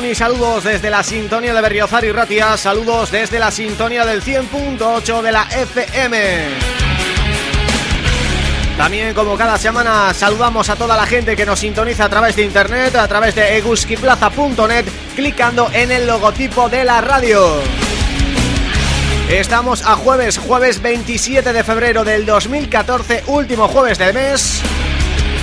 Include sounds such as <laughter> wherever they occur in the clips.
Y saludos desde la sintonía de Berriozar y Ratia, saludos desde la sintonía del 100.8 de la FM. También como cada semana saludamos a toda la gente que nos sintoniza a través de internet, a través de eguskiplaza.net, clicando en el logotipo de la radio. Estamos a jueves, jueves 27 de febrero del 2014, último jueves del mes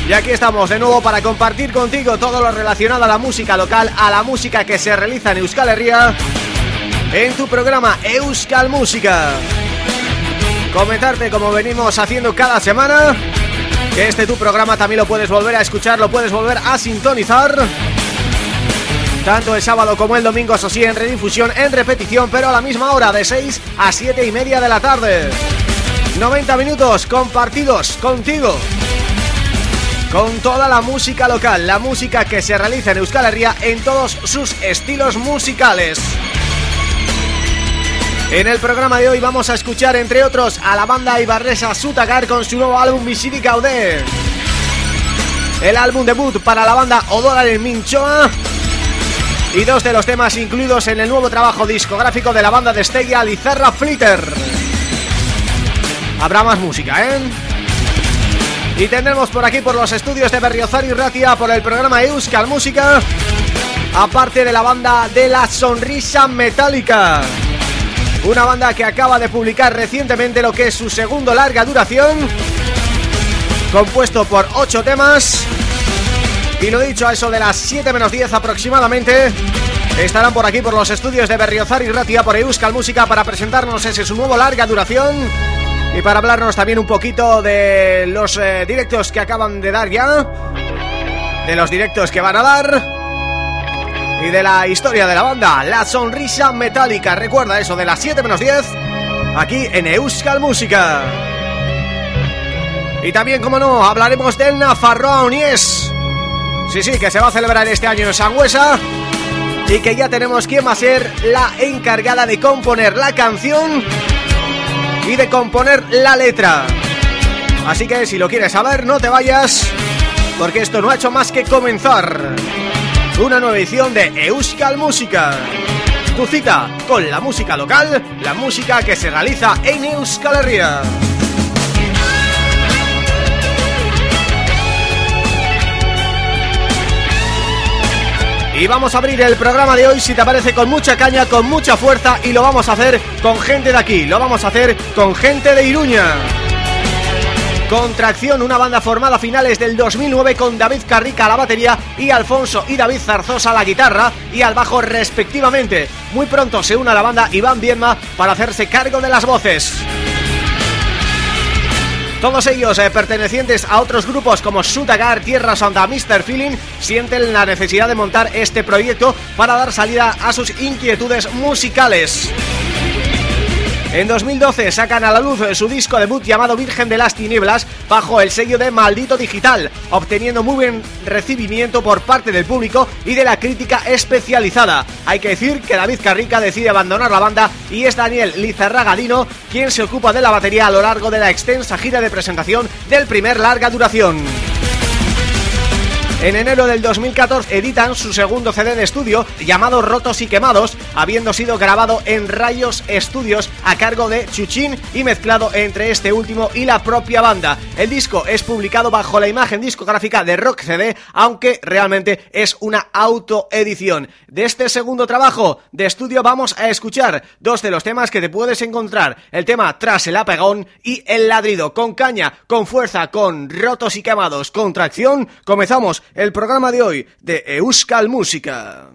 y aquí estamos de nuevo para compartir contigo todo lo relacionado a la música local, a la música que se realiza en Euskal Herria, en tu programa Euskal Música. Comentarte como venimos haciendo cada semana, que este tu programa también lo puedes volver a escuchar, lo puedes volver a sintonizar. Tanto el sábado como el domingo, eso sí, en redifusión, en repetición, pero a la misma hora, de 6 a 7 y media de la tarde. 90 minutos compartidos contigo con toda la música local, la música que se realiza en Euskal Herria en todos sus estilos musicales. En el programa de hoy vamos a escuchar, entre otros, a la banda ibarresa Sutagar con su nuevo álbum Visiri Caudé. El álbum debut para la banda Odora del Minchoa y dos de los temas incluidos en el nuevo trabajo discográfico de la banda de Stella Lizarra Flitter. Habrá más música, ¿eh? Y tendremos por aquí, por los estudios de Berriozar y Ratia, por el programa Euskal Música, aparte de la banda de la Sonrisa Metálica. Una banda que acaba de publicar recientemente lo que es su segundo larga duración, compuesto por ocho temas y lo dicho, a eso de las 7 menos 10 aproximadamente Estarán por aquí por los estudios de Berriozar y Ratia por Euskal Música para presentarnos ese su nuevo larga duración y para hablarnos también un poquito de los eh, directos que acaban de dar ya de los directos que van a dar y de la historia de la banda, La Sonrisa Metálica. Recuerda eso de las 7 menos 10 aquí en Euskal Música. Y también, como no, hablaremos del Nafarroa es Sí, sí, que se va a celebrar este año en Sangüesa y que ya tenemos quién va a ser la encargada de componer la canción y de componer la letra. Así que si lo quieres saber, no te vayas, porque esto no ha hecho más que comenzar. Una nueva edición de Euskal Música. Tu cita con la música local, la música que se realiza en Euskal Herria. Y vamos a abrir el programa de hoy, si te parece, con mucha caña, con mucha fuerza Y lo vamos a hacer con gente de aquí, lo vamos a hacer con gente de Iruña Contracción, una banda formada a finales del 2009 con David Carrica a la batería y Alfonso y David Zarzosa a la guitarra y al bajo respectivamente. Muy pronto se une a la banda Iván Bienma para hacerse cargo de las voces. Todos ellos eh, pertenecientes a otros grupos como Sutagar, Tierra Santa, Mr. Feeling sienten la necesidad de montar este proyecto para dar salida a sus inquietudes musicales. En 2012 sacan a la luz su disco debut llamado Virgen de las Tinieblas bajo el sello de Maldito Digital, obteniendo muy buen recibimiento por parte del público y de la crítica especializada. Hay que decir que David Carrica decide abandonar la banda y es Daniel Lizarragadino quien se ocupa de la batería a lo largo de la extensa gira de presentación del primer larga duración. En enero del 2014 editan su segundo CD de estudio llamado Rotos y Quemados, habiendo sido grabado en Rayos Estudios a cargo de Chuchín y mezclado entre este último y la propia banda. El disco es publicado bajo la imagen discográfica de Rock CD, aunque realmente es una autoedición. De este segundo trabajo de estudio vamos a escuchar dos de los temas que te puedes encontrar, el tema Tras el apagón y El ladrido, con caña, con fuerza, con rotos y quemados, con tracción, comenzamos el programa de hoy de Euskal Música.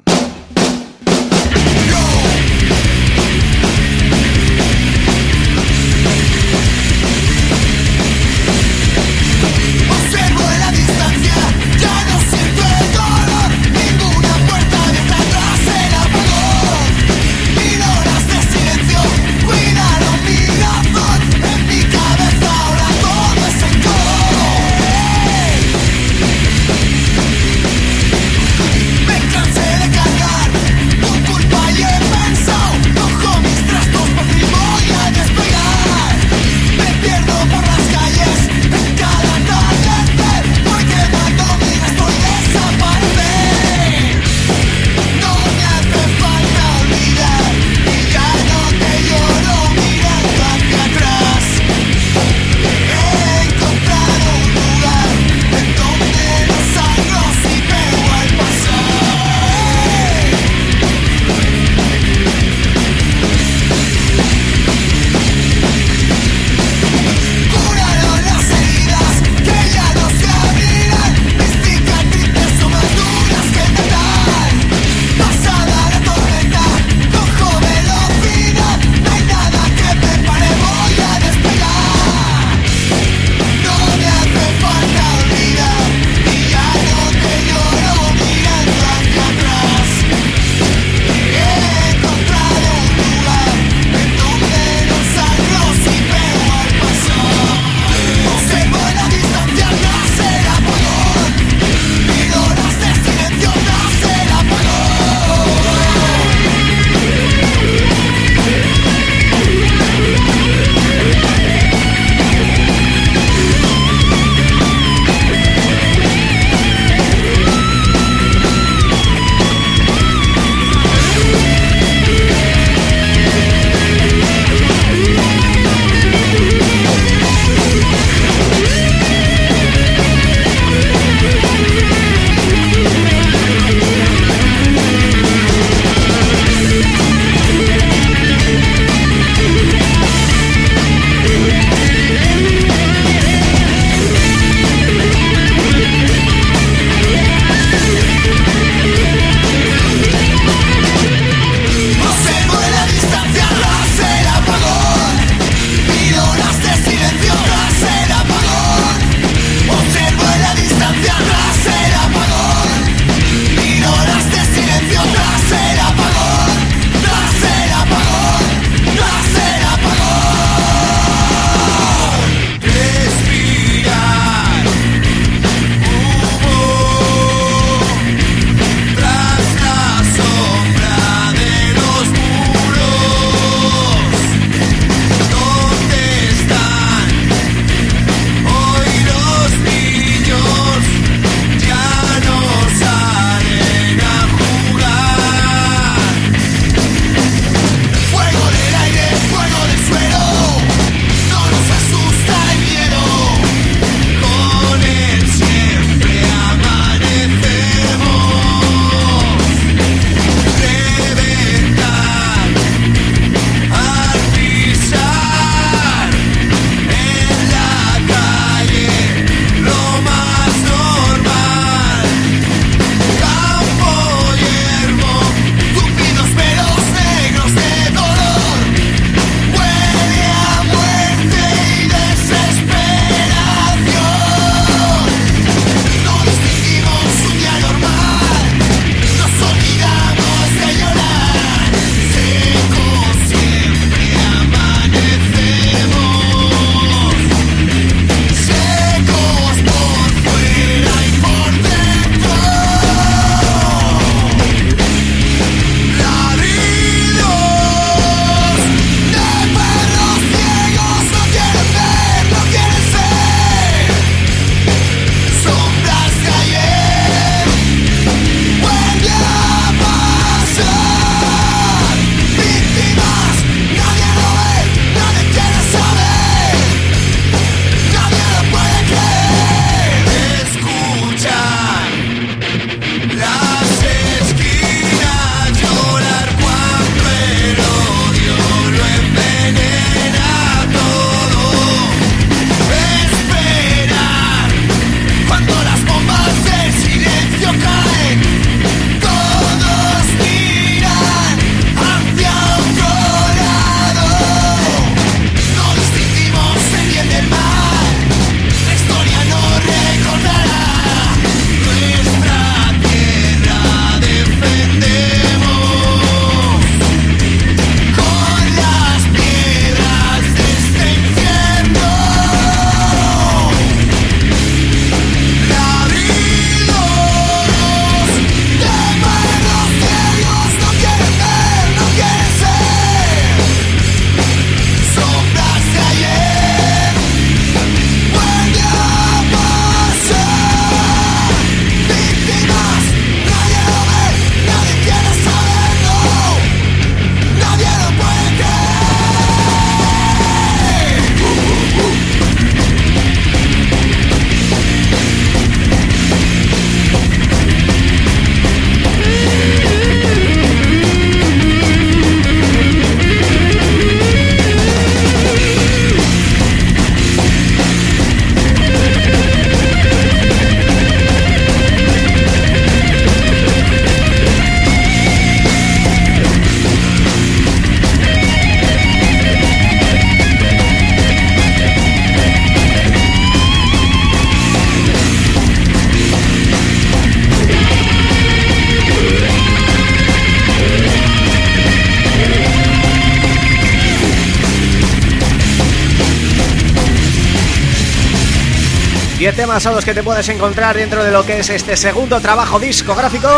Temas son los que te puedes encontrar dentro de lo que es este segundo trabajo discográfico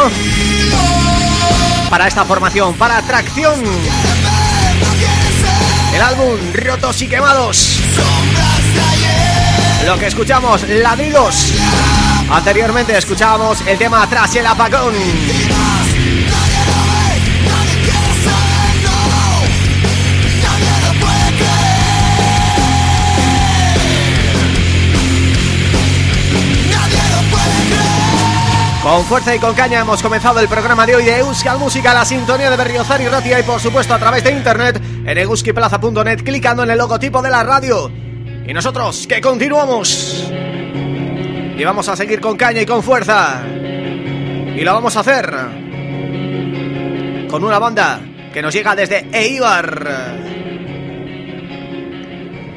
para esta formación, para Atracción. El álbum Rotos y Quemados. Lo que escuchamos, Ladridos. Anteriormente escuchábamos el tema Tras el apagón. Con fuerza y con caña hemos comenzado el programa de hoy de Euskal Música, la sintonía de Berriozar y Ratia y por supuesto a través de internet en euskiplaza.net clicando en el logotipo de la radio. Y nosotros, que continuamos. Y vamos a seguir con caña y con fuerza. Y lo vamos a hacer con una banda que nos llega desde Eibar.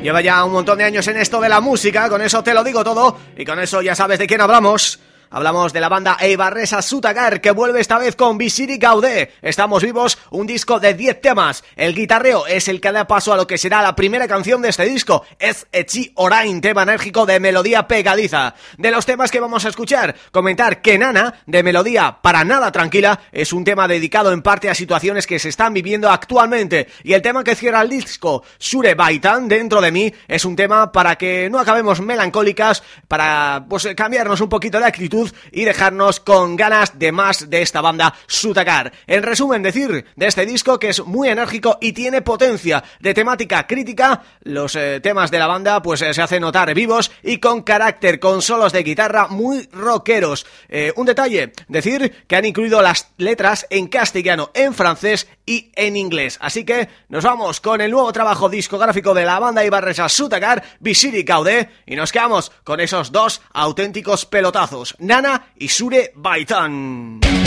Lleva ya un montón de años en esto de la música, con eso te lo digo todo y con eso ya sabes de quién hablamos. Hablamos de la banda Eibarresa Sutagar que vuelve esta vez con Visiri Gaudé. Estamos vivos, un disco de 10 temas. El guitarreo es el que da paso a lo que será la primera canción de este disco. Es Echi Orain, tema enérgico de melodía pegadiza. De los temas que vamos a escuchar, comentar que Nana, de melodía para nada tranquila, es un tema dedicado en parte a situaciones que se están viviendo actualmente. Y el tema que cierra el disco, Sure Baitan, dentro de mí, es un tema para que no acabemos melancólicas, para pues cambiarnos un poquito de actitud y dejarnos con ganas de más de esta banda Sutacar. En resumen, decir de este disco que es muy enérgico y tiene potencia de temática crítica, los eh, temas de la banda pues eh, se hacen notar vivos y con carácter, con solos de guitarra muy rockeros. Eh, un detalle, decir que han incluido las letras en castellano, en francés y en inglés. Así que nos vamos con el nuevo trabajo discográfico de la banda ibarresa Sutacar, Visiri Caude, y nos quedamos con esos dos auténticos pelotazos. Nana y Sure Baitan.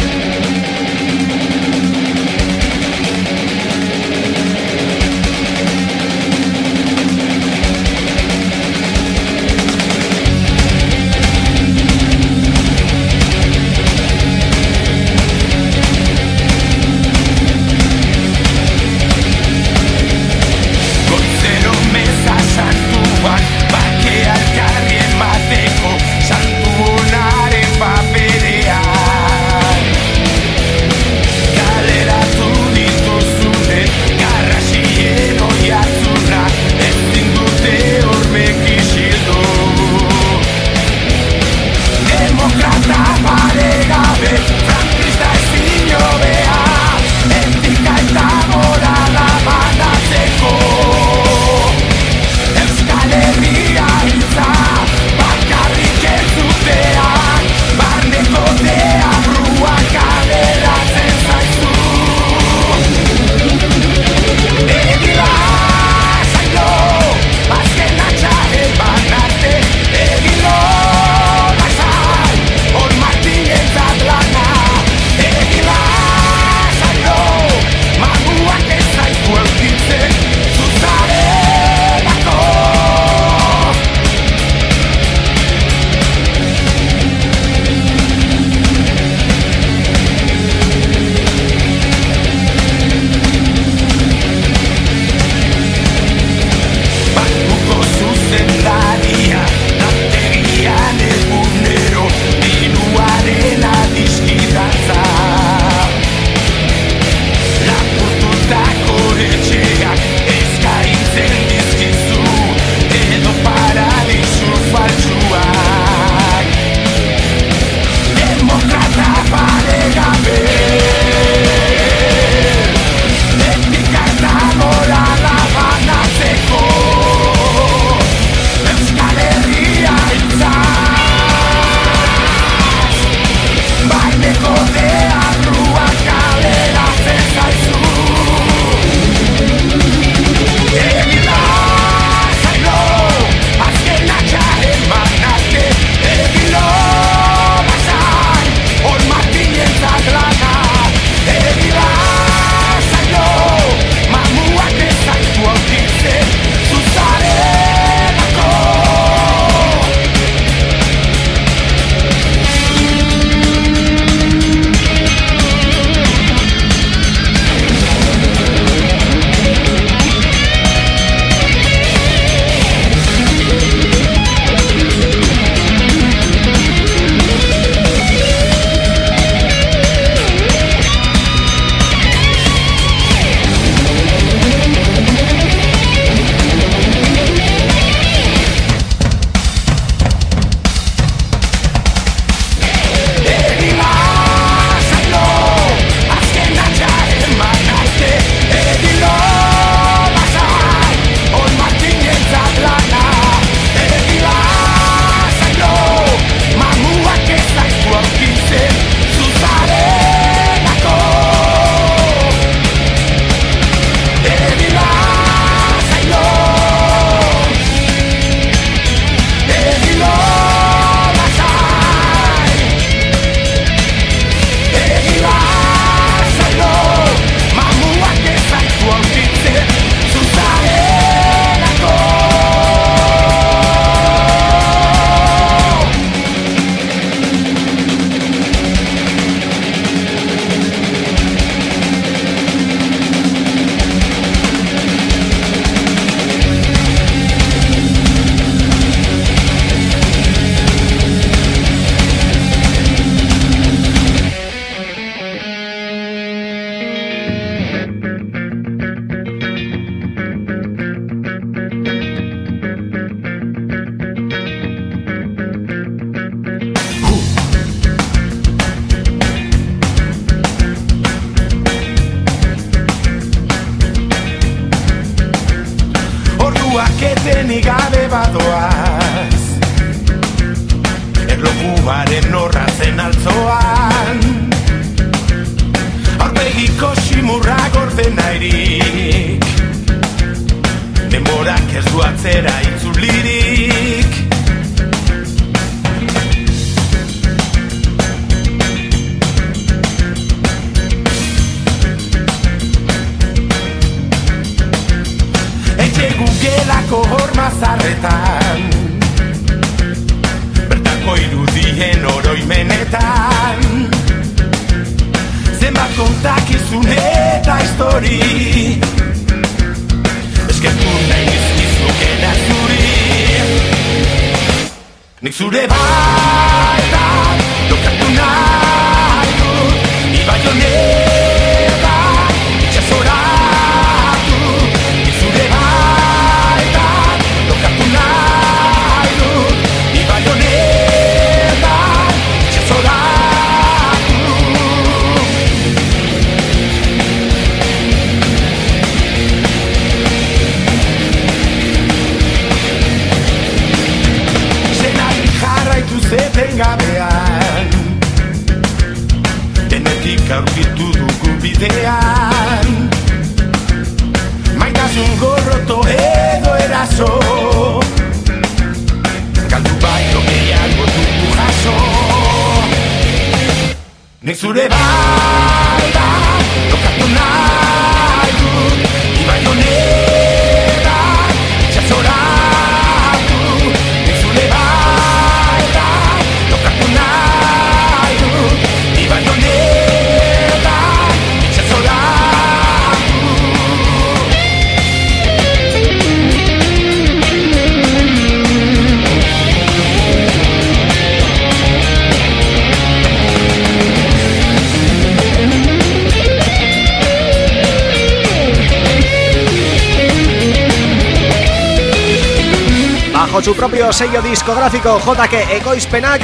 Su propio sello discográfico JK Ecoispenac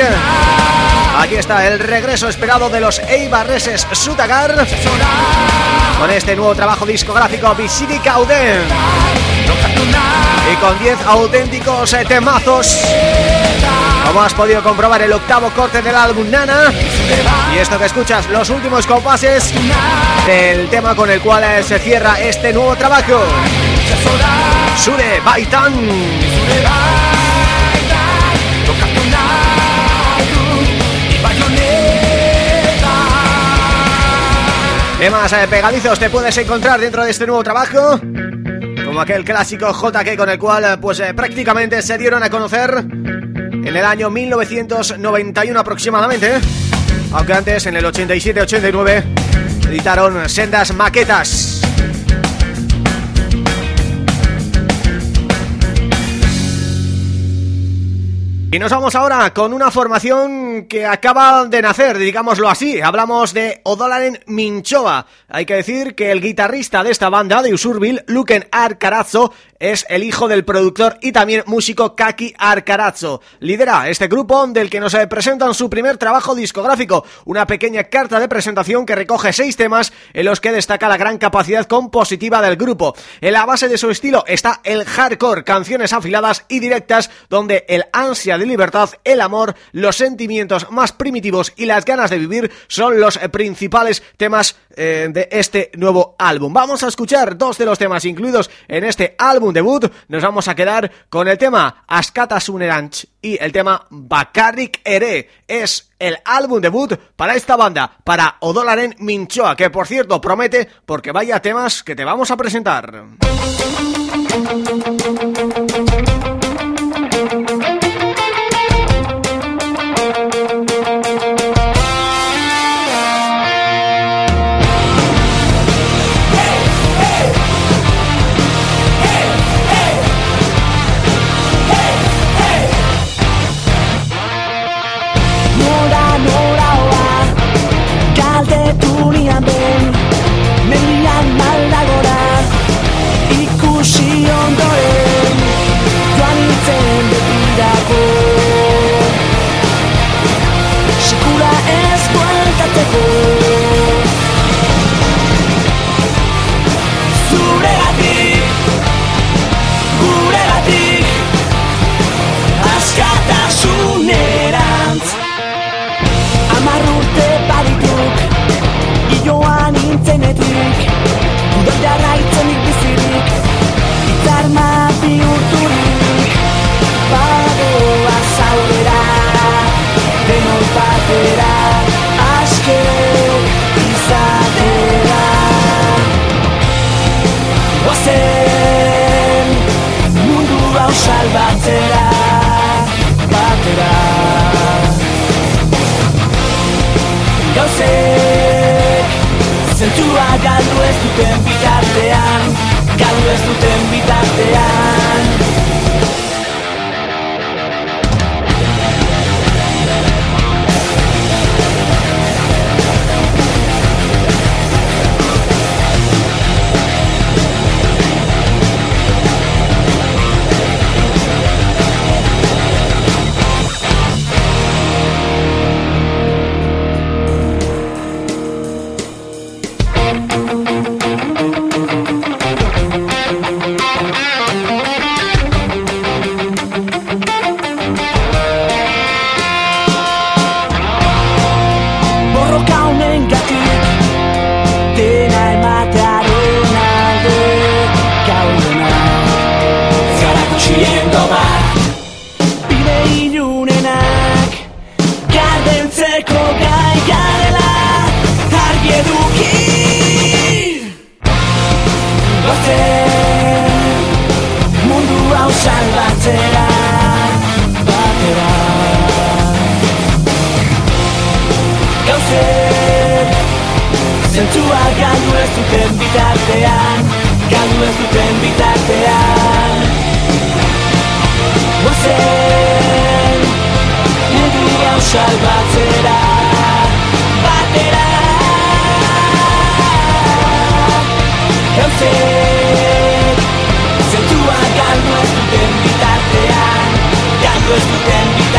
Aquí está el regreso esperado de los Eibarreses Sutagar Con este nuevo trabajo discográfico Cauden Y con 10 auténticos eh, temazos. Como has podido comprobar el octavo corte del álbum Nana. Y esto que escuchas, los últimos compases Del tema con el cual eh, se cierra este nuevo trabajo. Sure Baitan Temas eh, pegadizos te puedes encontrar dentro de este nuevo trabajo Como aquel clásico JK con el cual eh, pues eh, prácticamente se dieron a conocer En el año 1991 aproximadamente Aunque antes en el 87-89 editaron sendas maquetas Y nos vamos ahora con una formación que acaba de nacer, digámoslo así. Hablamos de Odolaren Minchoa. Hay que decir que el guitarrista de esta banda, de Usurbil, Luken Arcarazzo, es el hijo del productor y también músico Kaki Arcarazzo. Lidera este grupo del que nos presentan su primer trabajo discográfico, una pequeña carta de presentación que recoge seis temas en los que destaca la gran capacidad compositiva del grupo. En la base de su estilo está el hardcore, canciones afiladas y directas donde el ansia de libertad, el amor, los sentimientos más primitivos y las ganas de vivir son los principales temas eh, de este nuevo álbum. Vamos a escuchar dos de los temas incluidos en este álbum debut. Nos vamos a quedar con el tema Askata Suneranch y el tema Bakarrik Ere. Es el álbum debut para esta banda, para Odolaren Minchoa, que por cierto promete porque vaya temas que te vamos a presentar. salbatzera batera Gauzek zentzua galdu ez duten bitartean galdu ez duten bitartean. gauzak batera Batera. Gauzen Zentua galdu ez duten bitartean Galdu ez duten bitartean. Gauzen Nendu gauzak batera Batera. Gauzen Cause we can be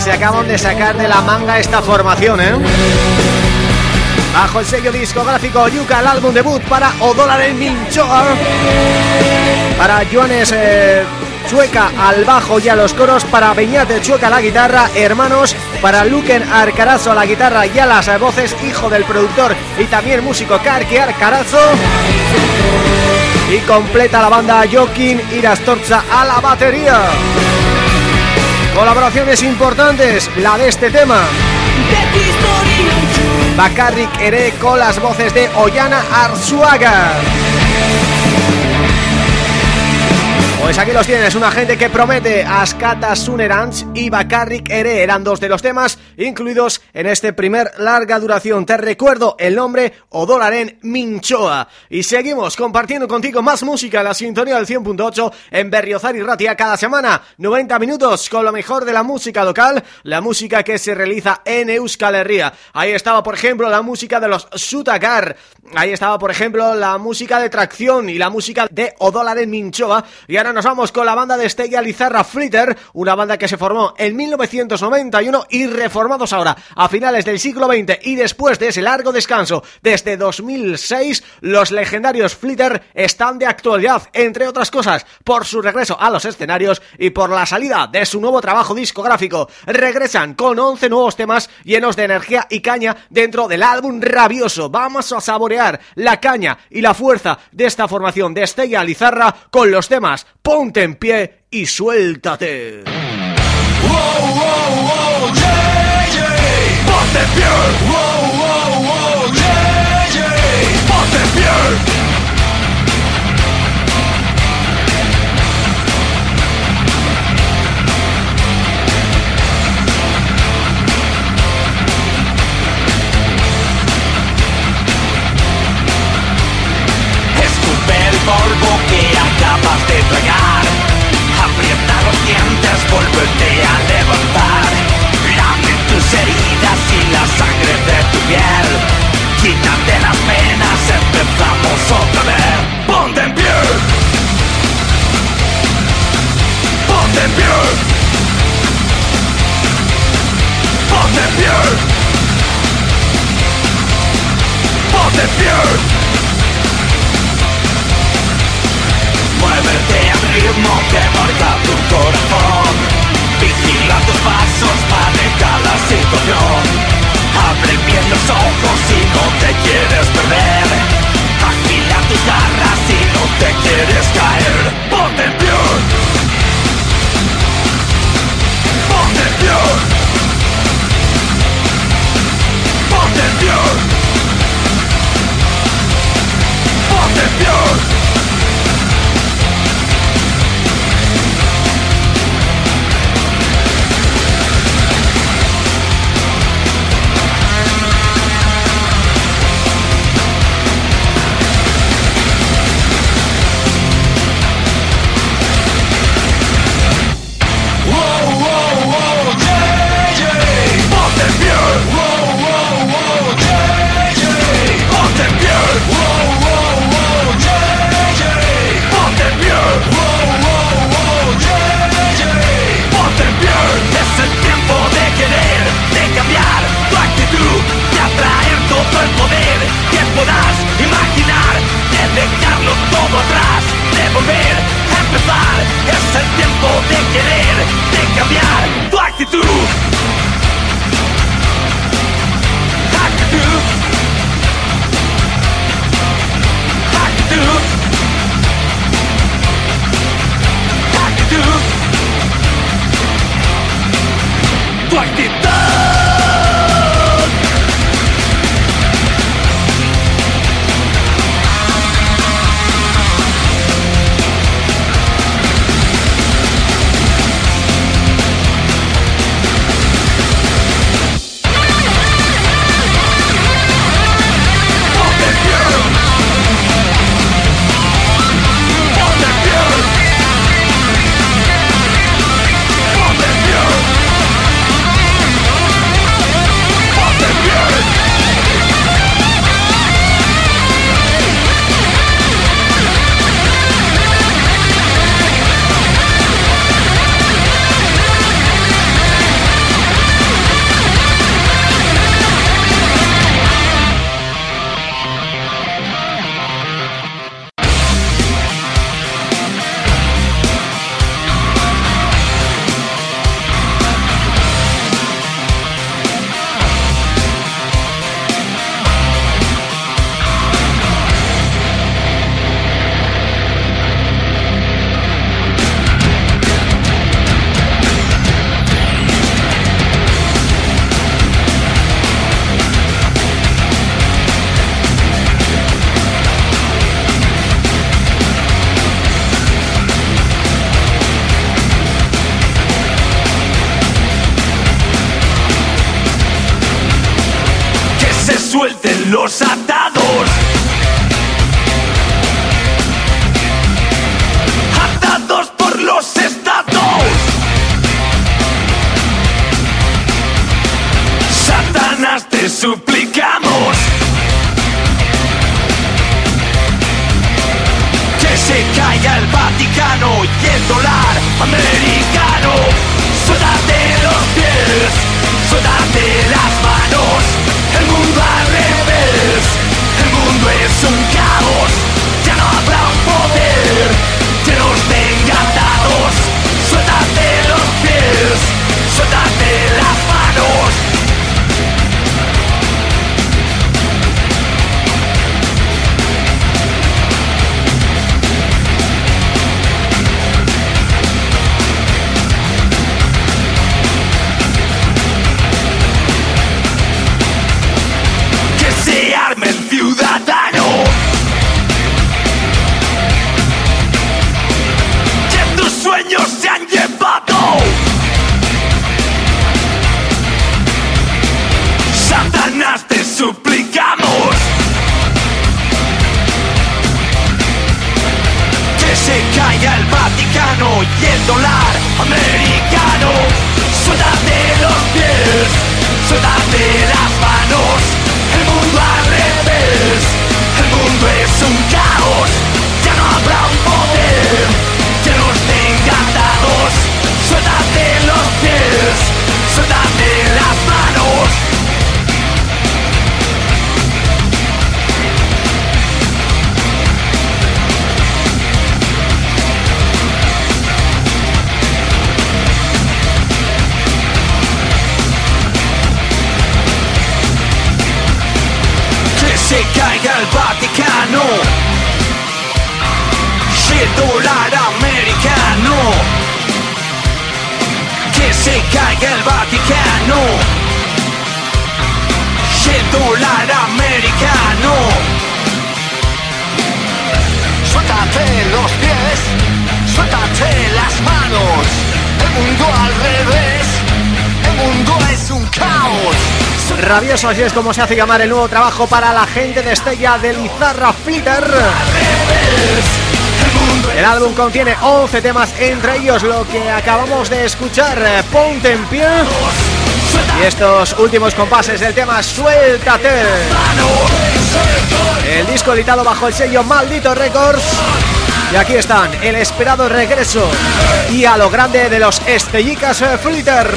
se acaban de sacar de la manga esta formación, ¿eh? Bajo el sello discográfico Yuka, el álbum debut para Odolar el Minchoa. Para Joanes eh, Chueca al bajo y a los coros. Para Beñate Chueca la guitarra Hermanos. Para Luken Arcarazo a la guitarra y a las voces Hijo del productor y también músico Karki Arcarazo. Y completa la banda Joaquín Irastorza a la batería Colaboraciones importantes, la de este tema. Bakarrik Ere con las voces de Ollana Arzuaga. Pues aquí los tienes, una gente que promete Askata Sunerans y Bakarrik Ere eran dos de los temas incluidos en este primer larga duración. Te recuerdo el nombre Odolaren Minchoa. Y seguimos compartiendo contigo más música en la sintonía del 100.8 en Berriozar y Ratia cada semana. 90 minutos con lo mejor de la música local, la música que se realiza en Euskal Herria. Ahí estaba, por ejemplo, la música de los Sutagar. Ahí estaba, por ejemplo, la música de Tracción y la música de Odolaren Minchoa. Y ahora nos vamos con la banda de Estella Lizarra Flitter, una banda que se formó en 1991 y reformados ahora a finales del siglo XX y después de ese largo descanso desde 2006, los legendarios Flitter están de actualidad, entre otras cosas, por su regreso a los escenarios y por la salida de su nuevo trabajo discográfico. Regresan con 11 nuevos temas llenos de energía y caña dentro del álbum Rabioso. Vamos a saborear la caña y la fuerza de esta formación de Estella Lizarra con los temas ponte en pie y suéltate. Yeah. Ponte en pie. Wow, wow, wow, yeah, yeah. Ponte en pie. Escupe el polvo que acabas de tragar Aprieta los dientes, vuélvete a levantar piel. Quítate las penas, empezamos otra vez. Ponte en pie. Ponte en pie. Ponte en pie. Ponte en pie. Muévete al ritmo que marca tu corazón. Vigila tus pasos, maneja la situación Bien los ojos si no te quieres perder. Afila tus garras si no te quieres caer. En Ponte suéltate las manos. Mundo al revés, mundo es un caos. Rabioso, así es como se hace llamar el nuevo trabajo para la gente de Estella de Lizarra Flitter. El álbum contiene 11 temas, entre ellos lo que acabamos de escuchar, eh, Ponte en pie. Y estos últimos compases del tema Suéltate. El disco editado bajo el sello Maldito Records. Y aquí están, el esperado regreso y a lo grande de los Estellicas eh, Flitter.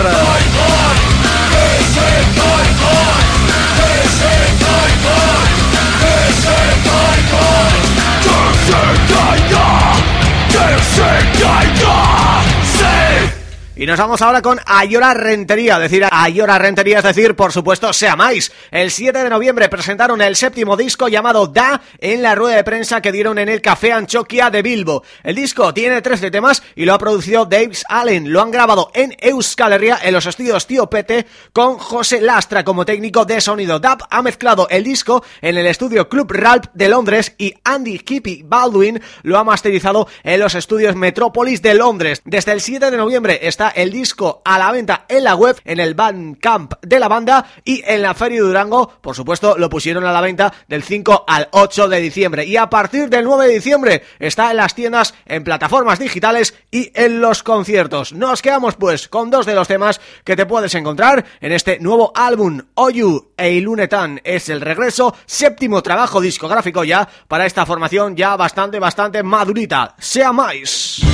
Y nos vamos ahora con Ayora Rentería, decir Ayora Rentería, es decir, por supuesto, Sea Mais. El 7 de noviembre presentaron el séptimo disco llamado Da en la rueda de prensa que dieron en el Café Anchoquia de Bilbo. El disco tiene 13 temas y lo ha producido Davis Allen. Lo han grabado en Euskal Herria, en los estudios Tío Pete, con José Lastra como técnico de sonido. Dab ha mezclado el disco en el estudio Club Ralph de Londres y Andy Kippy Baldwin lo ha masterizado en los estudios Metropolis de Londres. Desde el 7 de noviembre está el disco a la venta en la web, en el Bandcamp de la banda y en la Feria de Durango, por supuesto, lo pusieron a la venta del 5 al 8 de diciembre. Y a partir del 9 de diciembre está en las tiendas, en plataformas digitales y en los conciertos. Nos quedamos pues con dos de los temas que te puedes encontrar en este nuevo álbum, Oyu e Ilunetan. Es el regreso, séptimo trabajo discográfico ya para esta formación ya bastante, bastante madurita. Sea más.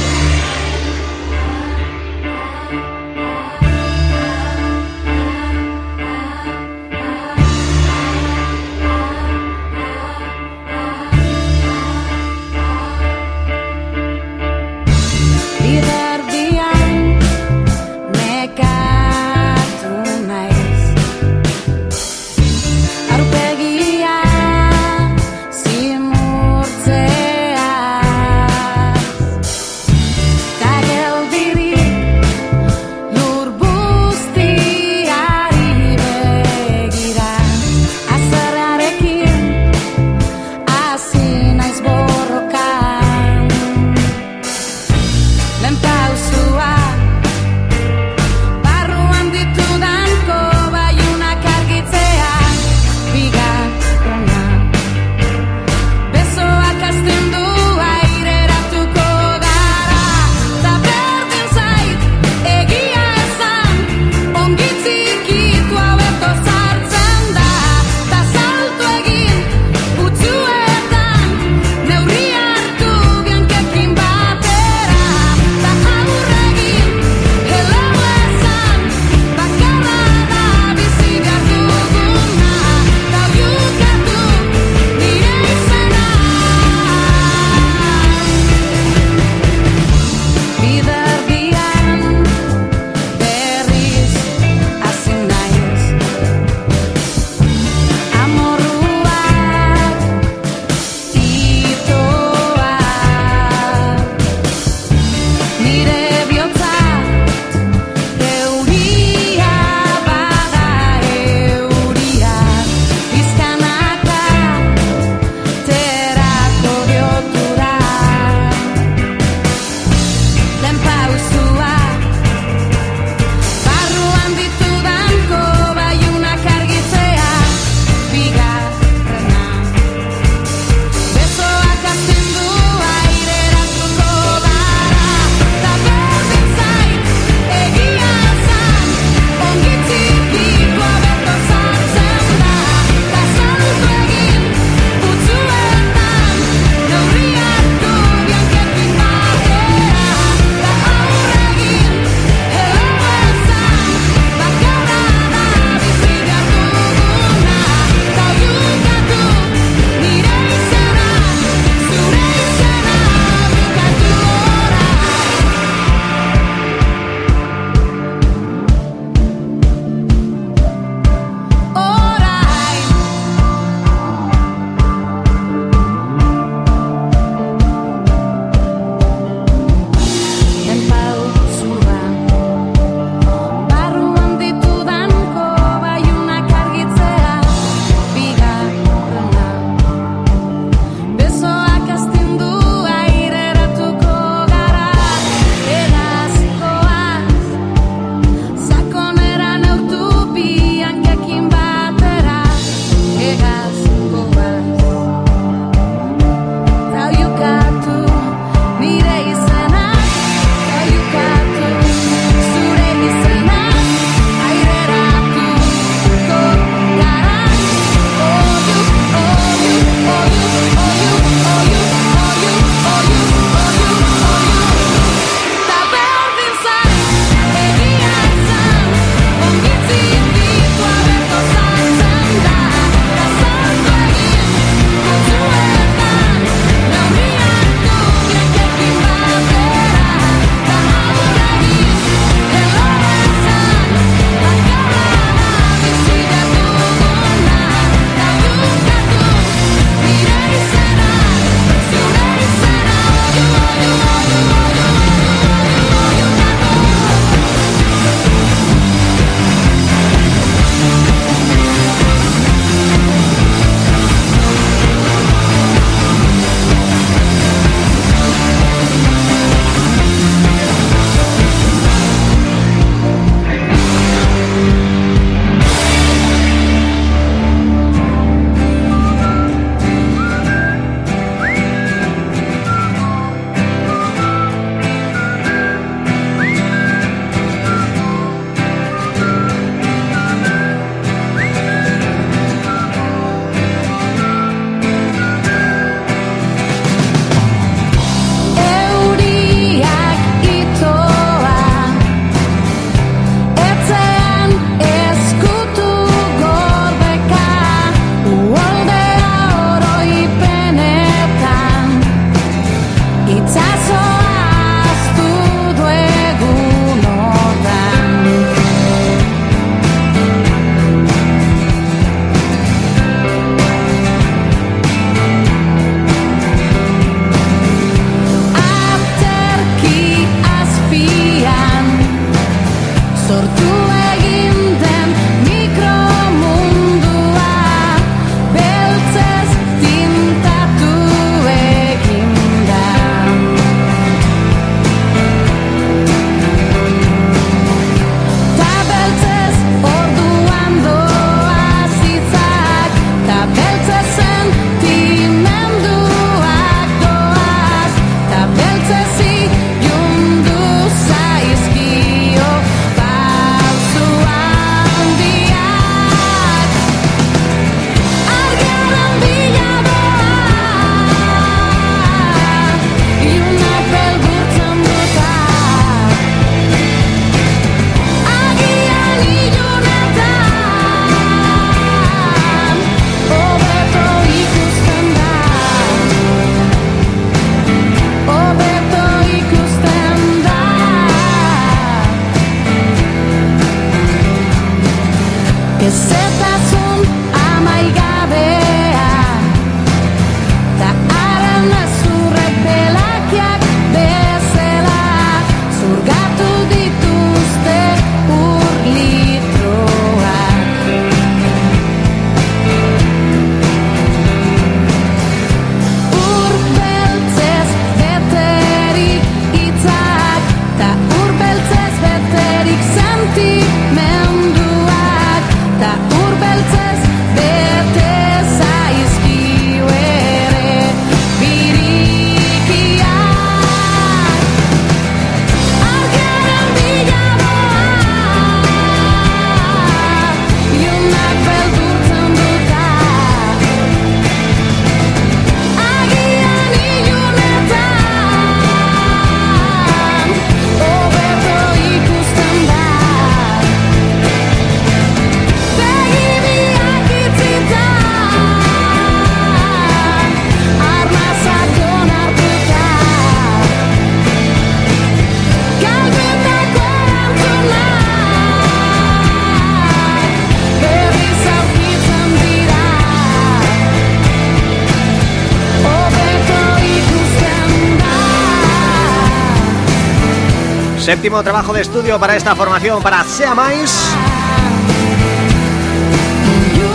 Séptimo trabajo de estudio para esta formación, para Sea Mais.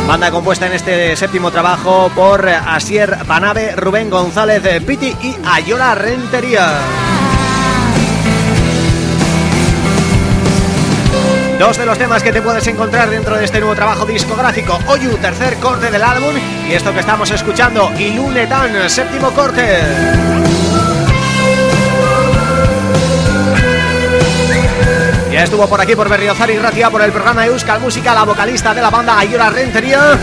Banda compuesta en este séptimo trabajo por Asier Panabe, Rubén González Piti y Ayola Rentería. Dos de los temas que te puedes encontrar dentro de este nuevo trabajo discográfico Oyu, tercer corte del álbum Y esto que estamos escuchando, Ilunetan, séptimo corte estuvo por aquí por Berriozar y Ratia por el programa Euskal Música la vocalista de la banda Ayora Rentería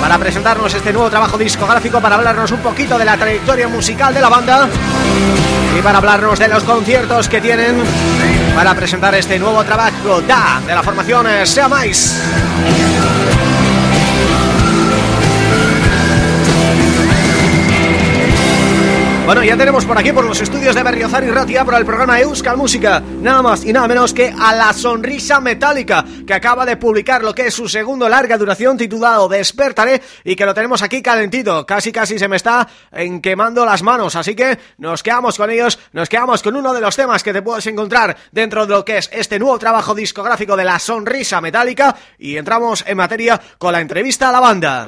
para presentarnos este nuevo trabajo discográfico, para hablarnos un poquito de la trayectoria musical de la banda y para hablarnos de los conciertos que tienen para presentar este nuevo trabajo de la formación Sea Bueno, ya tenemos por aquí, por los estudios de Berriozar y Ratia, por el programa Euskal Música, nada más y nada menos que a La Sonrisa Metálica, que acaba de publicar lo que es su segundo larga duración titulado Despertaré, y que lo tenemos aquí calentito, casi casi se me está en quemando las manos, así que nos quedamos con ellos, nos quedamos con uno de los temas que te puedes encontrar dentro de lo que es este nuevo trabajo discográfico de La Sonrisa Metálica, y entramos en materia con la entrevista a la banda.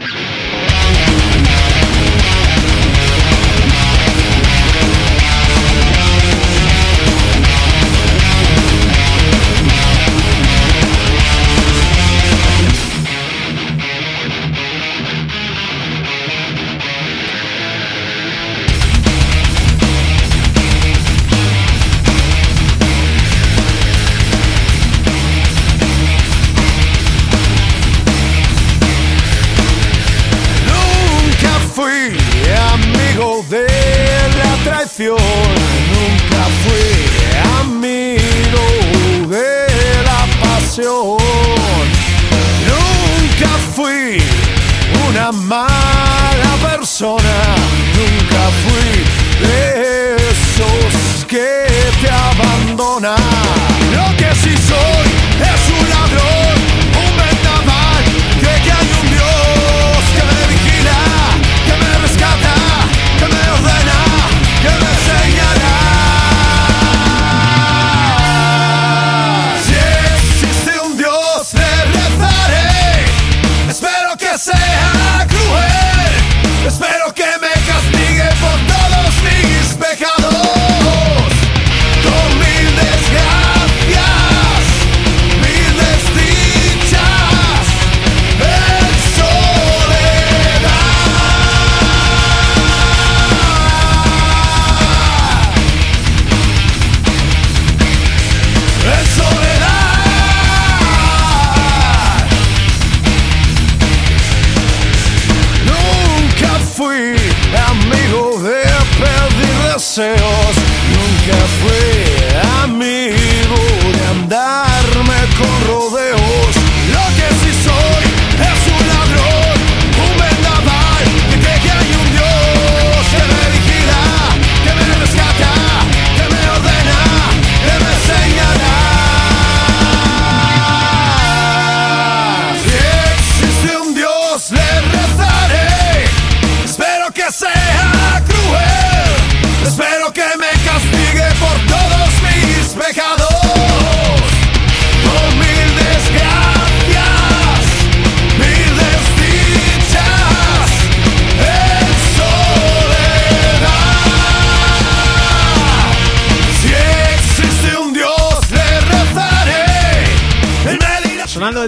Persona,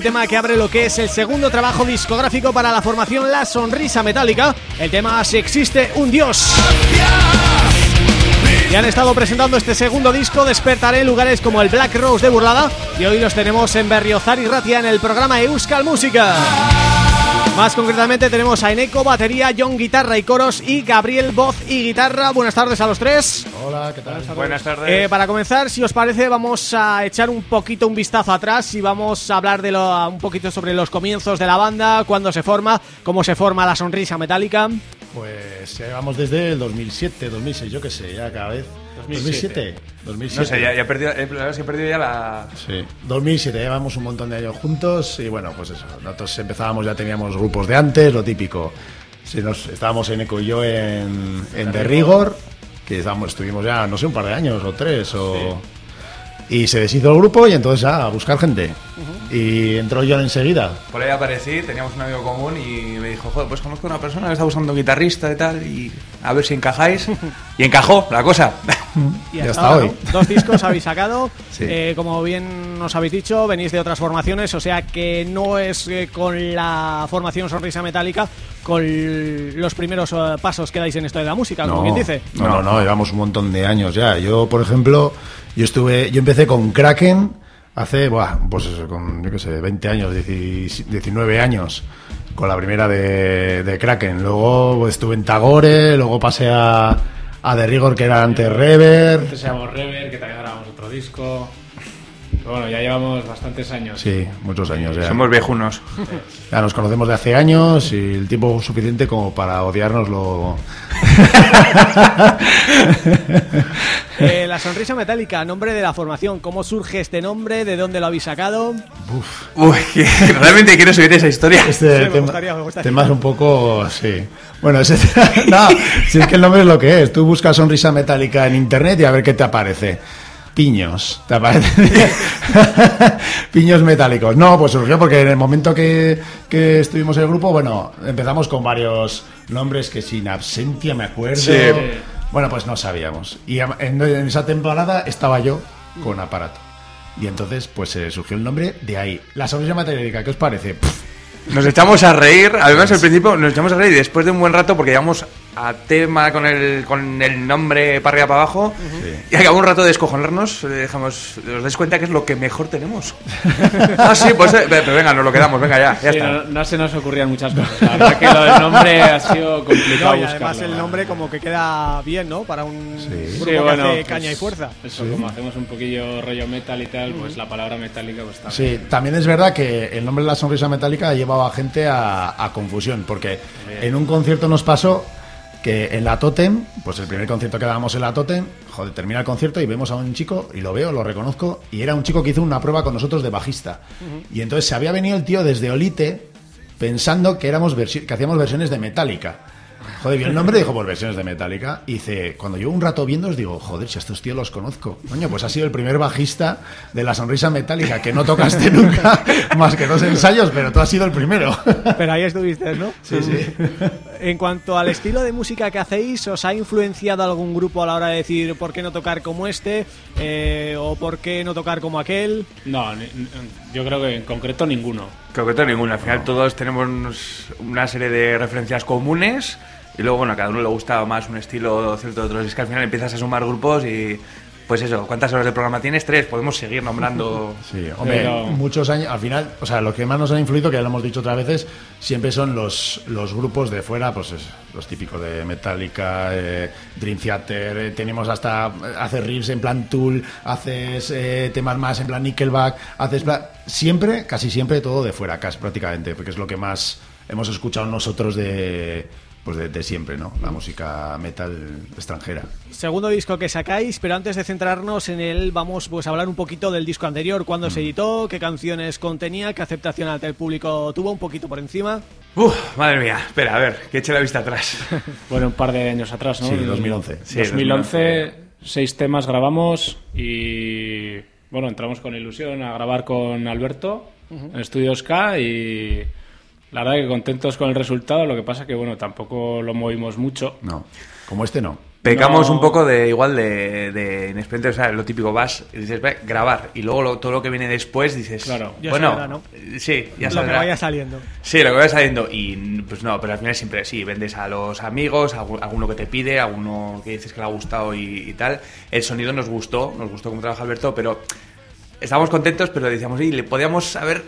el tema que abre lo que es el segundo trabajo discográfico para la formación La Sonrisa Metálica, el tema Si existe un Dios. Y han estado presentando este segundo disco, Despertaré lugares como el Black Rose de Burlada y hoy los tenemos en Berriozar y Ratia en el programa Euskal Música. Más concretamente tenemos a Eneco, batería, John, guitarra y coros y Gabriel, voz y guitarra. Buenas tardes a los tres. Hola, ¿qué tal? Buenas tardes. Eh, para comenzar, si os parece, vamos a echar un poquito un vistazo atrás y vamos a hablar de lo, un poquito sobre los comienzos de la banda, cuándo se forma, cómo se forma la sonrisa metálica. Pues llevamos desde el 2007, 2006, yo qué sé, ya cada vez. 2007. 2007. no sé, ya, ya he perdido, eh, la verdad es que he perdido ya la... Sí, 2007, llevamos un montón de años juntos y bueno, pues eso, nosotros empezábamos, ya teníamos grupos de antes, lo típico. Sí, nos, estábamos en Eco y yo en, en The Rigor, que estábamos, estuvimos ya, no sé, un par de años o tres, o... Y se deshizo el grupo y entonces ah, a buscar gente. Y entró John enseguida. Por ahí aparecí, teníamos un amigo común y me dijo, joder, pues conozco a una persona que está buscando un guitarrista y tal, y a ver si encajáis. <laughs> Y encajó la cosa. Y <laughs> Ya hasta está ahora, hoy. ¿no? Dos discos habéis sacado. <laughs> Sí. Eh, como bien nos habéis dicho, venís de otras formaciones, o sea que no es eh, con la formación Sonrisa Metálica con los primeros eh, pasos que dais en esto de la música, como quien dice. No, no, no, llevamos un montón de años ya. Yo, por ejemplo, yo estuve, yo empecé con Kraken hace, buah, pues eso, con, yo qué sé, 20 años, 10 19 años, con la primera de, de Kraken. Luego pues, estuve en Tagore, luego pasé a, a The Rigor, que era antes Rever. Antes se llamó Rever, que también grabamos otro disco. Pero bueno, ya llevamos bastantes años. Sí, muchos años ya. Somos viejunos. Ya nos conocemos de hace años y el tiempo suficiente como para odiárnoslo. <laughs> Eh, la Sonrisa Metálica, nombre de la formación. ¿Cómo surge este nombre? ¿De dónde lo habéis sacado? Uy, que realmente quiero subir esa historia. <laughs> Este Sí, me tema, gustaría, me gustaría. tema es un poco, sí. Bueno, ese, <laughs> no, si es que el nombre es lo que es. Tú buscas sonrisa metálica en internet y a ver qué te aparece. Piños, te aparece. <laughs> Piños metálicos. No, pues surgió porque en el momento que, que estuvimos en el grupo, bueno, empezamos con varios nombres que sin absentia me acuerdo. Sí. Bueno, pues no sabíamos. Y en, en esa temporada estaba yo con aparato. Y entonces, pues eh, surgió el nombre de ahí. La sonrisa metálica, ¿qué os parece? Pff, Nos echamos a reír, además al principio nos echamos a reír y después de un buen rato, porque llevamos a tema con el, con el nombre para arriba para abajo, y acabó un rato de descojonarnos, dejamos, os dais cuenta que es lo que mejor tenemos. <laughs> ah, sí, pues eh, pero venga, nos lo quedamos, venga ya, ya Sí, está. no, no se nos ocurrían muchas cosas. La verdad que lo del nombre ha sido complicado No, y buscarlo. además el nombre como que queda bien, ¿no? Para un Sí. grupo Sí, que bueno, hace pues, caña y fuerza. Eso, como hacemos un poquillo rollo metal y tal, pues la palabra metálica pues está Sí, también es verdad que el nombre de la sonrisa metálica ha llevado a gente a, a confusión, porque en un concierto nos pasó que en la Totem, pues el primer concierto que dábamos en la Totem, joder, termina el concierto y vemos a un chico, y lo veo, lo reconozco, y era un chico que hizo una prueba con nosotros de bajista. Y entonces se había venido el tío desde Olite pensando que, éramos que hacíamos versiones de Metallica. Joder, vio el nombre y dijo, pues versiones de Metallica. Y dice, cuando llevo un rato viendo, os digo, joder, si a estos tíos los conozco. Coño, pues ha sido el primer bajista de la sonrisa metálica que no tocaste <laughs> nunca, más que dos ensayos, pero tú has sido el primero. Pero ahí estuviste, ¿no? Sí, sí. <laughs> En cuanto al estilo de música que hacéis, ¿os ha influenciado algún grupo a la hora de decir por qué no tocar como este eh, o por qué no tocar como aquel? No, yo creo que en concreto ninguno. Creo que todo ninguno, al final todos tenemos una serie de referencias comunes y luego, bueno, a cada uno le gusta más un estilo cierto de otros. Es que al final empiezas a sumar grupos y, pues eso, ¿cuántas horas de programa tienes? Tres, podemos seguir nombrando. <laughs> Sí, hombre, Pero- muchos años, al final, o sea, lo que más nos ha influido, que ya lo hemos dicho otras veces, siempre son los, los grupos de fuera, pues es, los típicos de Metallica, eh, Dream Theater, eh, tenemos hasta, haces riffs en plan Tool, haces eh, temas más en plan Nickelback, haces siempre, casi siempre todo de fuera, casi prácticamente, porque es lo que más hemos escuchado nosotros de, pues de, de siempre, ¿no? La música metal extranjera. Segundo disco que sacáis, pero antes de centrarnos en él, vamos pues a hablar un poquito del disco anterior, cuándo se editó, qué canciones contenía, qué aceptación ante el público tuvo, un poquito por encima. Uf, madre mía, espera, a ver, que eche la vista atrás. <laughs> Bueno, un par de años atrás, ¿no? Sí, En 2011. Sí, 2011, seis temas grabamos y bueno, entramos con ilusión a grabar con Alberto en Estudios K y la verdad que contentos con el resultado, lo que pasa que bueno, tampoco lo movimos mucho. No, como este no. Pecamos No. un poco de igual de, de inexperiente, o sea, lo típico, vas y dices, "Ve, grabar, y luego lo- todo lo que viene después dices, Claro. Ya bueno, saldrá, ¿no? eh, sí, ya lo que saldrá. vaya saliendo. Sí, lo que vaya saliendo. Y pues no, pero al final siempre sí, vendes a los amigos, algu- alguno que te pide, alguno que dices que le ha gustado y, y tal. El sonido nos gustó, nos gustó cómo trabaja Alberto, pero estábamos contentos, pero decíamos, y le podíamos haber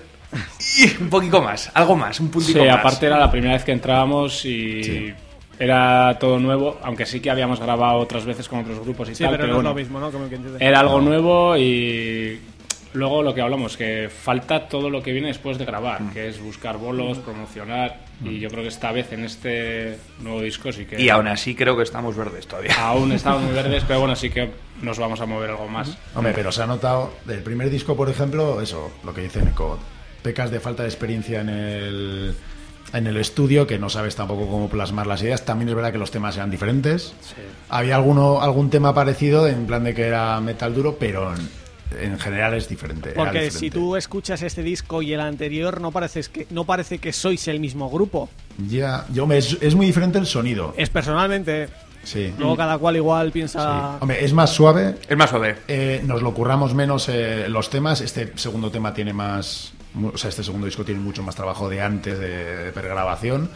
y, un poquito más, algo más, un puntito Sí, más. aparte era la primera vez que entrábamos y era todo nuevo, aunque sí que habíamos grabado otras veces con otros grupos y Sí, tal, pero, pero, no bueno, es lo mismo, ¿no? Como era algo nuevo y luego lo que hablamos, que falta todo lo que viene después de grabar, Mm. que es buscar bolos, promocionar y yo creo que esta vez en este nuevo disco sí que... Y aún así creo que estamos verdes todavía. Aún estamos muy verdes, <laughs> pero bueno, sí que nos vamos a mover algo más. Hombre, pero se ha notado del primer disco, por ejemplo, eso, lo que dice Nico, pecas de falta de experiencia en el, en el estudio, que no sabes tampoco cómo plasmar las ideas. También es verdad que los temas eran diferentes. Había alguno, algún tema parecido, en plan de que era metal duro, pero en general es diferente. Porque diferente. si tú escuchas este disco y el anterior, no, pareces que, no parece que sois el mismo grupo. Ya, yo, hombre, es, es muy diferente el sonido. Es personalmente. Sí. Luego cada cual igual Sí. piensa... Hombre, es más suave, Es más suave. Eh, nos lo curramos menos eh, los temas. Este segundo tema tiene más. O sea, este segundo disco tiene mucho más trabajo de antes de, de pregrabación.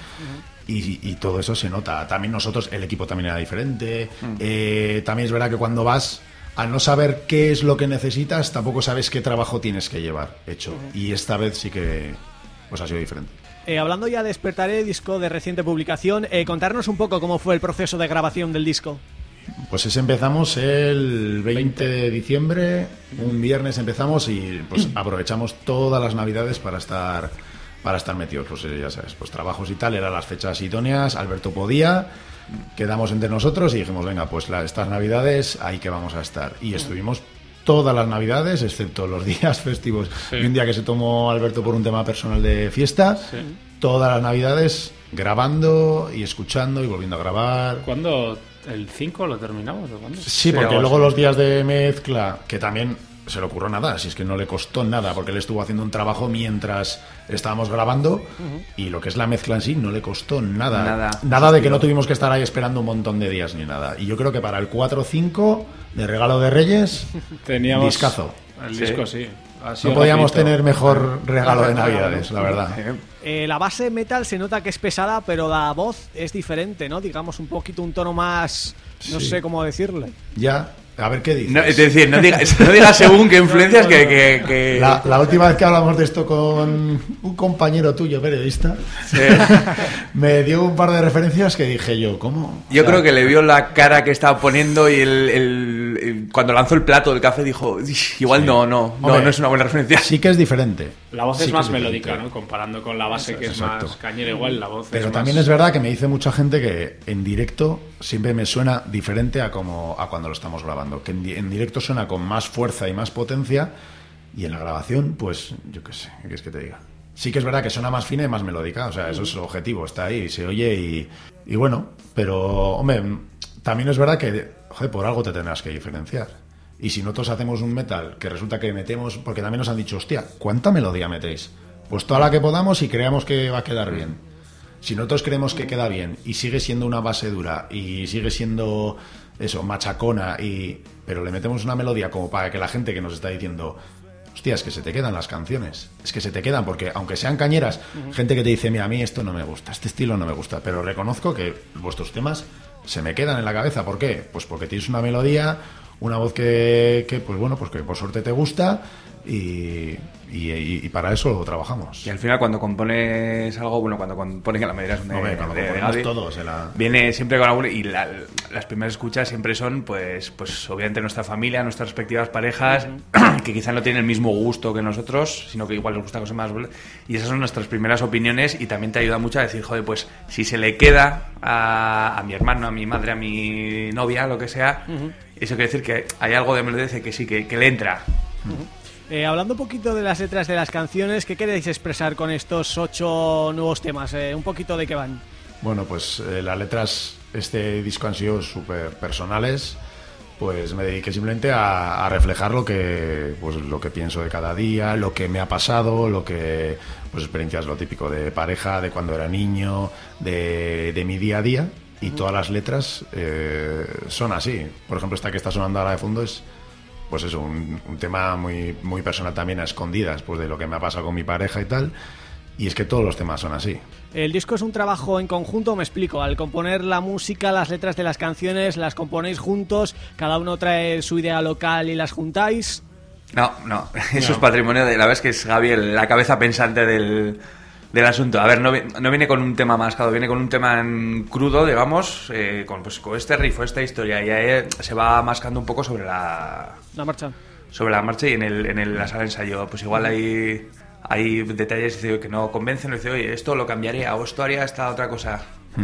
y, y todo eso se nota. También nosotros, el equipo también era diferente. Eh, también es verdad que cuando vas. Al no saber qué es lo que necesitas, tampoco sabes qué trabajo tienes que llevar hecho. Y esta vez sí que pues ha sido diferente. Eh, hablando ya de Despertaré, disco de reciente publicación, eh, contarnos un poco cómo fue el proceso de grabación del disco. Pues ese empezamos el 20 de diciembre, un viernes empezamos y pues <clears throat> aprovechamos todas las navidades para estar para estar metidos, pues eh, ya sabes, pues trabajos y tal, eran las fechas idóneas, Alberto podía, quedamos entre nosotros y dijimos, venga, pues la- estas navidades ahí que vamos a estar. Y estuvimos todas las navidades, excepto los <laughs> días festivos y un día que se tomó Alberto por un tema personal de fiesta, todas las navidades grabando y escuchando y volviendo a grabar. ¿Cuándo? ¿El 5 lo terminamos? ¿O cuándo? Sí, porque luego los días de mezcla, que también se le ocurrió nada, si es que no le costó nada, porque él estuvo haciendo un trabajo mientras estábamos grabando y lo que es la mezcla en sí no le costó nada. Nada. de que no tuvimos que estar ahí esperando un montón de días ni nada. Y yo creo que para el 4 o 5 de regalo de Reyes, <laughs> Teníamos... discazo. El Sí. disco, sí. No podíamos rapidito. tener mejor regalo de <laughs> Navidades, la verdad. Eh, la base metal se nota que es pesada, pero la voz es diferente, ¿no? Digamos un poquito un tono más... No Sí. sé cómo decirle. Ya, a ver qué dices. No, es decir, no digas, <laughs> no digas según qué influencias que... que, que- La, la última vez que hablamos de esto con un compañero tuyo, periodista, <laughs> me dio un par de referencias que dije yo, ¿cómo? Yo O sea, creo que le vio la cara que estaba poniendo y el, el- el- cuando lanzó el plato del café dijo, "Ish, igual no, no, no, Hombre, no es una buena referencia. Sí que es diferente. La voz Sí es más diferente. melódica, ¿no? Comparando con la base que es Exacto. más cañera igual, la voz Pero es también más... es verdad que me dice mucha gente que en directo siempre me suena diferente a como a cuando lo estamos grabando. Que en, en directo suena con más fuerza y más potencia y en la grabación, pues yo qué sé, ¿qué quieres que te diga? Sí que es verdad que suena más fina y más melódica, o sea, eso es el objetivo, está ahí, se oye y, y bueno, pero hombre, también es verdad que, joder, por algo te tendrás que diferenciar. Y si nosotros hacemos un metal que resulta que metemos, porque también nos han dicho, hostia, ¿cuánta melodía metéis? Pues toda la que podamos y creamos que va a quedar bien. Si nosotros creemos que queda bien y sigue siendo una base dura y sigue siendo eso, machacona, y, pero le metemos una melodía como para que la gente que nos está diciendo, hostia, es que se te quedan las canciones, es que se te quedan, porque aunque sean cañeras, gente que te dice, mira, a mí esto no me gusta, este estilo no me gusta, pero reconozco que vuestros temas se me quedan en la cabeza, ¿por qué? Pues porque tienes una melodía, una voz que, que pues bueno, pues que por suerte te gusta y, y- para eso trabajamos. Y al final cuando compones algo, bueno, cuando compones que la mayoría son de, Hombre, cuando de- de Gaby, todos, la- viene siempre con alguno y la- las primeras escuchas siempre son pues pues obviamente nuestra familia, nuestras respectivas parejas <clears throat> que quizá no tienen el mismo gusto que nosotros, sino que igual les gusta cosas más y esas son nuestras primeras opiniones y también te ayuda mucho a decir, joder, pues si se le queda a, a mi hermano, a mi madre, a mi novia, lo que sea, eso quiere decir que hay algo de melodía que sí, que, que le entra. Eh, hablando un poquito de las letras de las canciones, ¿qué queréis expresar con estos ocho nuevos temas? Eh, un poquito de qué van. Bueno, pues eh, las letras, este disco han sido súper personales. Pues me dediqué simplemente a, a reflejar lo que, pues, lo que pienso de cada día, lo que me ha pasado, lo que, pues experiencias, lo típico de pareja, de cuando era niño, de, de mi día a día. Y todas las letras eh, son así. Por ejemplo, esta que está sonando ahora de fondo es, pues eso, un, un tema muy, muy personal también a escondidas, pues de lo que me ha pasado con mi pareja y tal. Y es que todos los temas son así. El disco es un trabajo en conjunto, me explico. Al componer la música, las letras de las canciones, las componéis juntos, cada uno trae su idea local y las juntáis. No, no, <laughs> eso es patrimonio de la vez que es Gaby el- la cabeza pensante del, del asunto. A ver, no, no viene con un tema mascado, viene con un tema en crudo, digamos, eh, con, pues, con este riff o esta historia, y ahí se va mascando un poco sobre la, La marcha. sobre la marcha y en, el, en el- la sala de ensayo. Pues igual hay, hay detalles que no convencen, o dice, oye, esto lo cambiaría, o esto haría esta otra cosa.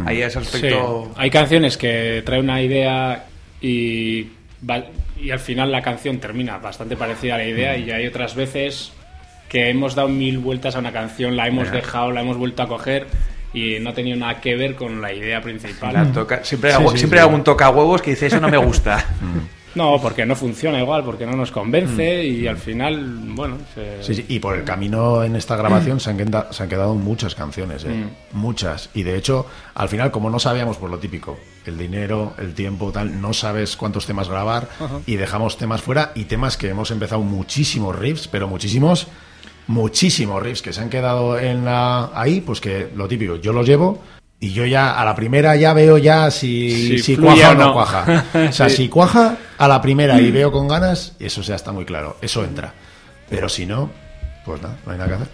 Ahí ese Sí, aspecto... hay canciones que trae una idea y, y al final la canción termina bastante parecida a la idea y hay otras veces que hemos dado mil vueltas a una canción, la hemos dejado, la hemos vuelto a coger y no ha tenido nada que ver con la idea principal. la toca- siempre hay, Sí, sí, siempre sí. hay algún toca huevos que dice, eso no me gusta. <laughs> No, porque no funciona igual, porque no nos convence y al final, bueno, se- Mm. Sí, sí, y por el camino en esta grabación se han, queda- se han quedado muchas canciones, ¿eh? Mm. muchas. Y de hecho, al final, como no sabíamos por lo típico, el dinero, el tiempo, tal, no sabes cuántos temas grabar y dejamos temas fuera y temas que hemos empezado muchísimos riffs, pero muchísimos, muchísimos riffs que se han quedado en la, ahí, pues que lo típico, yo los llevo. Y yo ya a la primera ya veo ya si, Si cuaja o no no. cuaja. <laughs> O sea, si cuaja a la primera y veo con ganas, eso ya está muy claro, eso entra. Pero si no, pues nada, no hay nada que hacer.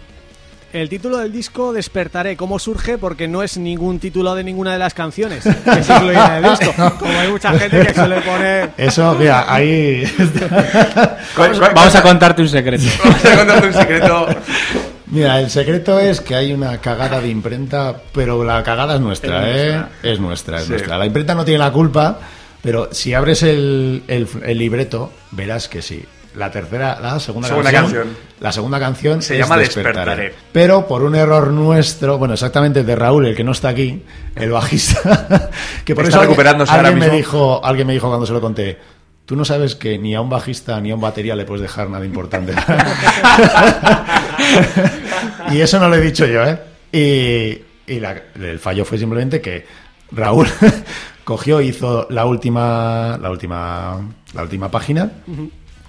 El título del disco Despertaré, ¿cómo surge? Porque no es ningún título de ninguna de las canciones que se en el disco. Como hay mucha gente que suele poner... Eso, mira, ahí. Vamos a contarte un secreto. <laughs> Vamos a contarte un secreto. Mira, el secreto es que hay una cagada de imprenta, pero la cagada es nuestra, ¿eh? Es nuestra, es Sí. nuestra. La imprenta no tiene la culpa, pero si abres el, el- el libreto, verás que sí. La tercera, la segunda, Segunda canción, canción. La segunda canción Se llama Despertaré. Pero por un error nuestro, bueno, exactamente de Raúl, el que no está aquí, el bajista, <laughs> que por Está eso alguien- recuperándose ahora alguien me mismo. dijo, alguien me dijo cuando se lo conté, tú no sabes que ni a un bajista ni a un batería le puedes dejar nada importante. <laughs> y eso no lo he dicho yo, ¿eh? Y, y la- el fallo fue simplemente que Raúl <laughs> cogió, hizo la última, la última, la última página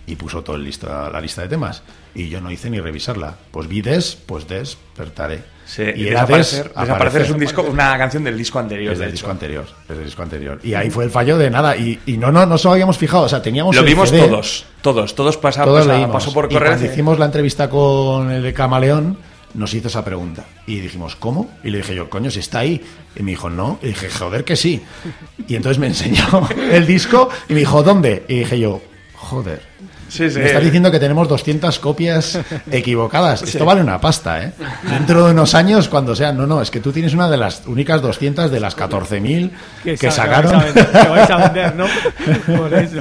y puso todo el lista, la lista de temas. Y yo no hice ni revisarla. Pues vi des, pues despertaré. Sí, y y era desaparecer, des, desaparecer aparecer. es un disco, una canción del disco anterior. Es de del disco anterior, es del disco anterior. Y ahí fue el fallo de nada. Y, y no, no, no solo habíamos fijado, o sea, teníamos Lo el vimos CD, todos, todos, todos pasamos, pasó por y correo. cuando hicimos la entrevista con el de Camaleón, nos hizo esa pregunta. Y dijimos, ¿cómo? Y le dije yo, coño, si está ahí. Y me dijo, no. Y dije, joder, que sí. Y entonces me enseñó <laughs> el disco y me dijo, ¿dónde? Y dije yo, joder. Sí, sí. Me estás diciendo que tenemos 200 copias <laughs> equivocadas. Esto vale una pasta, ¿eh? Dentro de unos años, cuando sea. No, no, es que tú tienes una de las únicas 200 de las 14.000 que, sa- sacaron. vais a vender, que vais a vender, ¿no? <laughs> Por eso.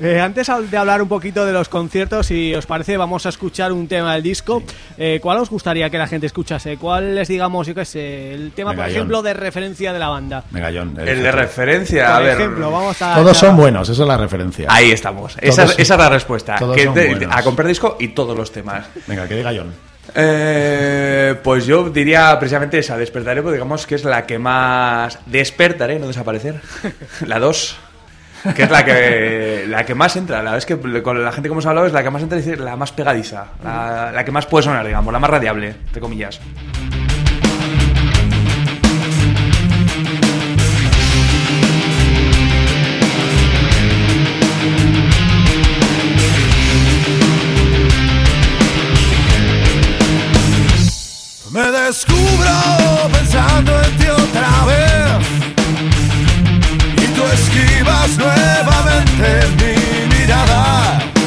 Eh, antes de hablar un poquito de los conciertos, si os parece, vamos a escuchar un tema del disco. Eh, ¿Cuál os gustaría que la gente escuchase? ¿Cuál es, digamos, yo qué sé, el tema, por ejemplo, de referencia de la banda? Venga, John. El de referencia, a Por ver. ejemplo, vamos a... Todos son buenos, esa es la referencia. Ahí estamos. Esa, es- esa es la respuesta. todos Que son buenos. a comprar disco y todos los temas. Venga, que diga John. Eh, pues yo diría precisamente esa, despertaré, porque digamos que es la que más despertaré, no desaparecer. <laughs> La 2. Que es la que la que más entra, la verdad es que con la gente que hemos hablado es la que más entra, es decir, la más pegadiza, la, la que más puede sonar, digamos, la más radiable, entre comillas. Me descubro pensando en ti otra vez y esquivas nuevamente mi mirada.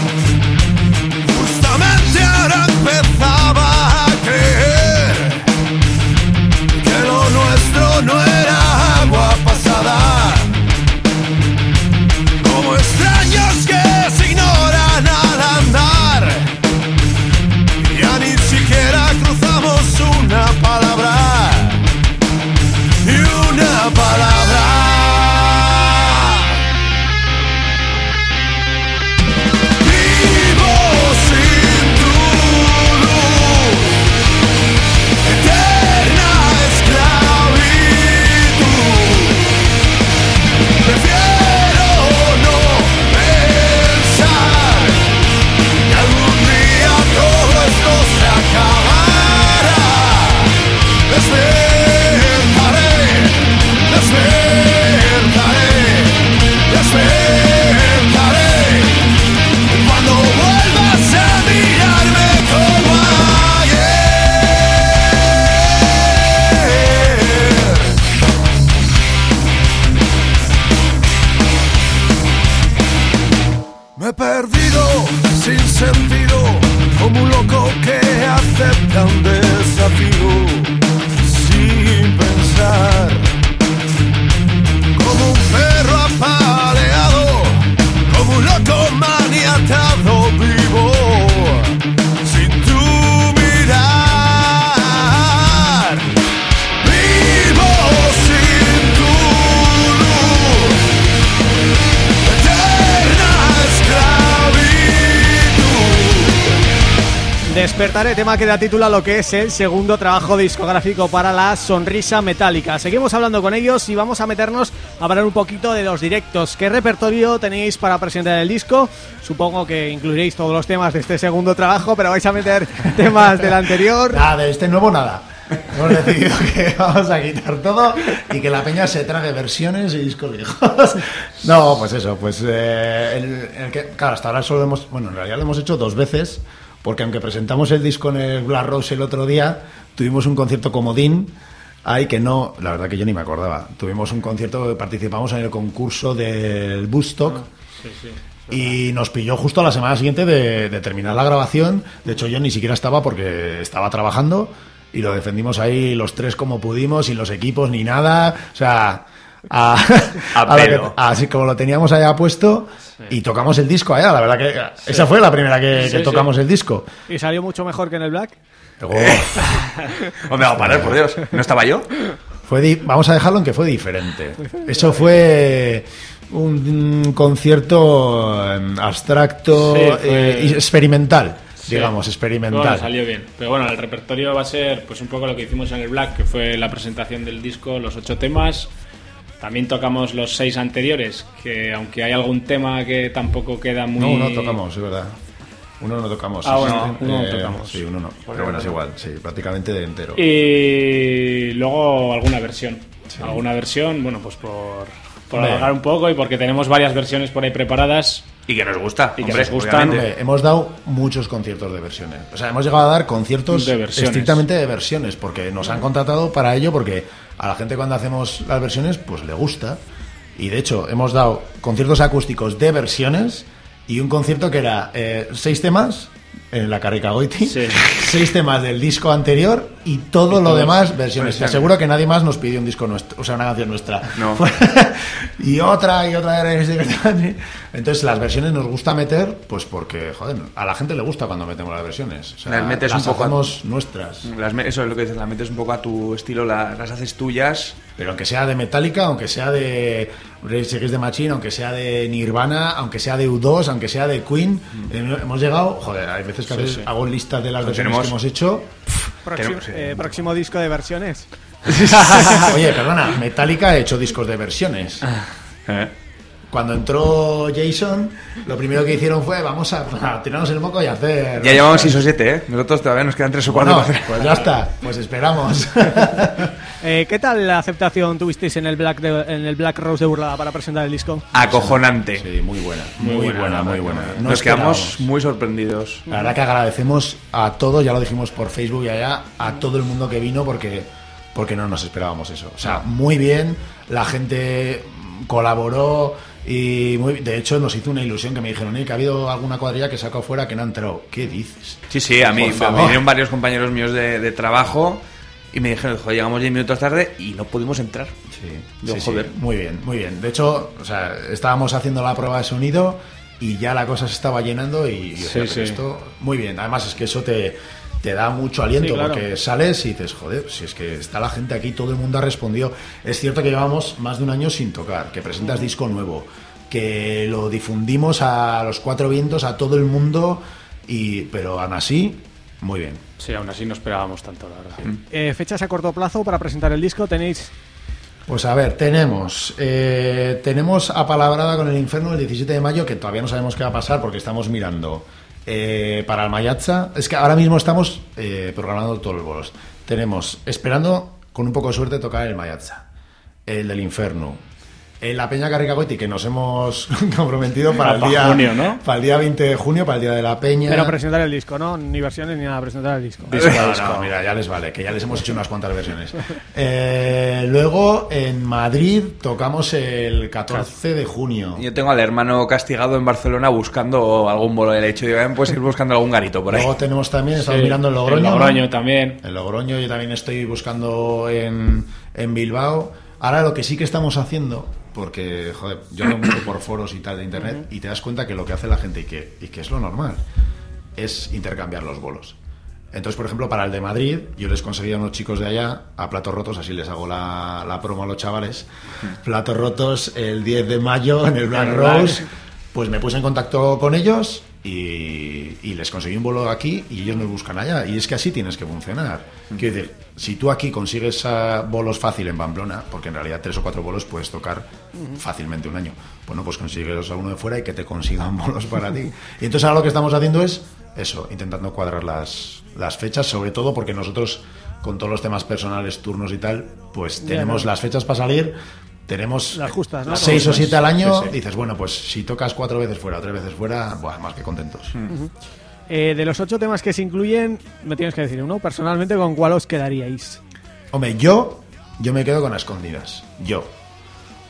Despertaré, tema que da título a lo que es el segundo trabajo discográfico para la Sonrisa Metálica. Seguimos hablando con ellos y vamos a meternos a hablar un poquito de los directos. ¿Qué repertorio tenéis para presentar el disco? Supongo que incluiréis todos los temas de este segundo trabajo, pero vais a meter <laughs> temas del anterior. Nada, de este nuevo nada. Hemos decidido <laughs> que vamos a quitar todo y que la peña se trague versiones y discos viejos. <laughs> No, pues eso, pues eh, el, el que, claro, hasta ahora solo hemos, bueno, en realidad lo hemos hecho dos veces, porque aunque presentamos el disco en el Black Rose el otro día, tuvimos un concierto comodín, ahí que no, la verdad que yo ni me acordaba, tuvimos un concierto, participamos en el concurso del Bustock, y nos pilló justo a la semana siguiente de, de terminar la grabación. De hecho, yo ni siquiera estaba porque estaba trabajando y lo defendimos ahí los tres como pudimos, sin los equipos ni nada. O sea, a- A <laughs> a lo que- pelo. así como lo teníamos allá puesto y tocamos el disco allá. La verdad que esa fue la primera que, tocamos sí. el disco. ¿Y salió mucho mejor que en el Black? Luego, <laughs> Hombre, a parar, por Dios. ¿No estaba yo? Fue di- vamos a dejarlo en que fue diferente. Eso fue un concierto em, abstracto Sí, fue- eh, y experimental, Sí. digamos, Bueno, experimental. salió bien. Pero bueno, el repertorio va a ser pues un poco lo que hicimos en el Black, que fue la presentación del disco, los ocho temas. También tocamos los seis anteriores, que aunque hay algún tema que tampoco queda muy... No, uno tocamos, es verdad. Uno no tocamos. Ah, bueno, sí, uno no eh, tocamos. Sí, uno no. Pero bueno, es igual, sí, prácticamente de entero. Y luego alguna versión. Alguna versión, bueno, pues por, por alargar un poco y porque tenemos varias versiones por ahí preparadas. Y que nos gusta. Y que hombre, nos gustan. Hombre, hemos dado muchos conciertos de versiones. O sea, hemos llegado a dar conciertos De versiones. estrictamente de versiones, porque nos han contratado para ello, porque a la gente cuando hacemos las versiones, pues le gusta. Y de hecho, hemos dado conciertos acústicos de versiones y un concierto que era eh, seis temas en la Carrica Goiti, Sí. <laughs> seis temas del disco anterior y todo lo demás versiones. Te aseguro que nadie más nos pidió un disco nuestro, o sea, una canción nuestra. No. <laughs> y otra y otra entonces las versiones nos gusta meter pues porque joder a la gente le gusta cuando metemos las versiones o sea, Las metes las un poco a- nuestras Las me- eso es lo que dices, las metes un poco a tu estilo, la- las haces tuyas. pero aunque sea de Metallica aunque sea de Rage Against the Machine aunque sea de Nirvana aunque sea de U2 aunque sea de Queen eh, hemos llegado joder hay veces que a veces hago listas de las Pues versiones que hemos hecho. Próximo, eh, próximo disco de versiones. <laughs> oye perdona Metallica ha hecho discos de versiones. <laughs> Eh. Cuando entró Jason, lo primero que hicieron fue vamos a, a tirarnos el moco y hacer. Ya llevamos 6 o 7, ¿eh? Nosotros todavía nos quedan 3 o 4 Bueno, pues ya está, pues esperamos. <laughs> Eh, ¿Qué tal la aceptación tuvisteis en el Black de- en el Black Rose de Burlada para presentar el disco? Acojonante. Sí, muy buena, muy, buena, muy buena. No Nos quedamos muy sorprendidos. La verdad que agradecemos a todos, ya lo dijimos por Facebook y allá, a todo el mundo que vino porque, porque no nos esperábamos eso. O sea, muy bien, la gente colaboró y muy, de hecho nos hizo una ilusión que me dijeron, "Oye, que ha habido alguna cuadrilla que sacó fuera que no ha entrado. ¿Qué dices? Sí, sí, a mí me vinieron varios compañeros míos de, de trabajo y me dijeron, joder, llegamos 10 minutos tarde y no pudimos entrar. Sí, sí, sí, joder. muy bien, muy bien. De hecho, o sea, estábamos haciendo la prueba de sonido y ya la cosa se estaba llenando y Sí, pero sí. esto muy bien. Además es que eso te, te da mucho aliento Sí, claro. porque sales y dices, joder, si es que está la gente aquí, todo el mundo ha respondido. Es cierto que llevamos más de un año sin tocar, que presentas disco nuevo, que lo difundimos a los cuatro vientos, a todo el mundo, y pero aún así, muy bien. Sí, aún así no esperábamos tanto, la verdad. Eh, ¿Fechas a corto plazo para presentar el disco? ¿Tenéis Pues a ver, tenemos eh, tenemos apalabrada con el infierno el 17 de mayo, que todavía no sabemos qué va a pasar porque estamos mirando eh, para el Mayatza. Es que ahora mismo estamos eh, programando todos los bolos. Tenemos, esperando, con un poco de suerte, tocar el Mayatza, el del infierno. En la Peña Carricagoiti, que nos hemos <laughs> comprometido para el, día, junio, ¿no? para el día 20 de junio, para el día de la Peña. Pero presentar el disco, ¿no? Ni versiones ni nada, presentar el disco. No, no, mira, ya les vale, que ya les hemos hecho unas cuantas versiones. <laughs> Eh, luego en Madrid tocamos el 14 de junio. Yo tengo al hermano castigado en Barcelona buscando algún bolo de leche. Digo, "Eh, puedes ir buscando algún garito por ahí. Luego tenemos también, estamos Sí, mirando el Logroño. el ¿no? Logroño también. En Logroño yo también estoy buscando en, en Bilbao. Ahora lo que sí que estamos haciendo, porque joder, yo ando mucho por foros y tal de internet, y te das cuenta que lo que hace la gente y que, y que es lo normal, es intercambiar los bolos. Entonces, por ejemplo, para el de Madrid, yo les conseguí a unos chicos de allá a platos rotos, así les hago la, la promo a los chavales. Platos rotos el 10 de mayo en el Black En el Black. Rose. Pues me puse en contacto con ellos y, y les conseguí un bolo aquí y ellos nos buscan allá. Y es que así tienes que funcionar. Quiero decir, si tú aquí consigues ah, bolos fácil en Pamplona, porque en realidad tres o cuatro bolos puedes tocar fácilmente un año, bueno, pues consigues a uno de fuera y que te consigan <laughs> bolos para ti. Y entonces ahora lo que estamos haciendo es eso, intentando cuadrar las, las fechas, sobre todo porque nosotros, con todos los temas personales, turnos y tal, pues tenemos no. las fechas para salir. Tenemos Las justas, ¿no? seis o siete al año. Sí, sí. Dices, bueno, pues si tocas cuatro veces fuera o tres veces fuera, buah, más que contentos. Eh, de los ocho temas que se incluyen, me tienes que decir uno. Personalmente, ¿con cuál os quedaríais? Hombre, yo, yo me quedo con las escondidas. Yo.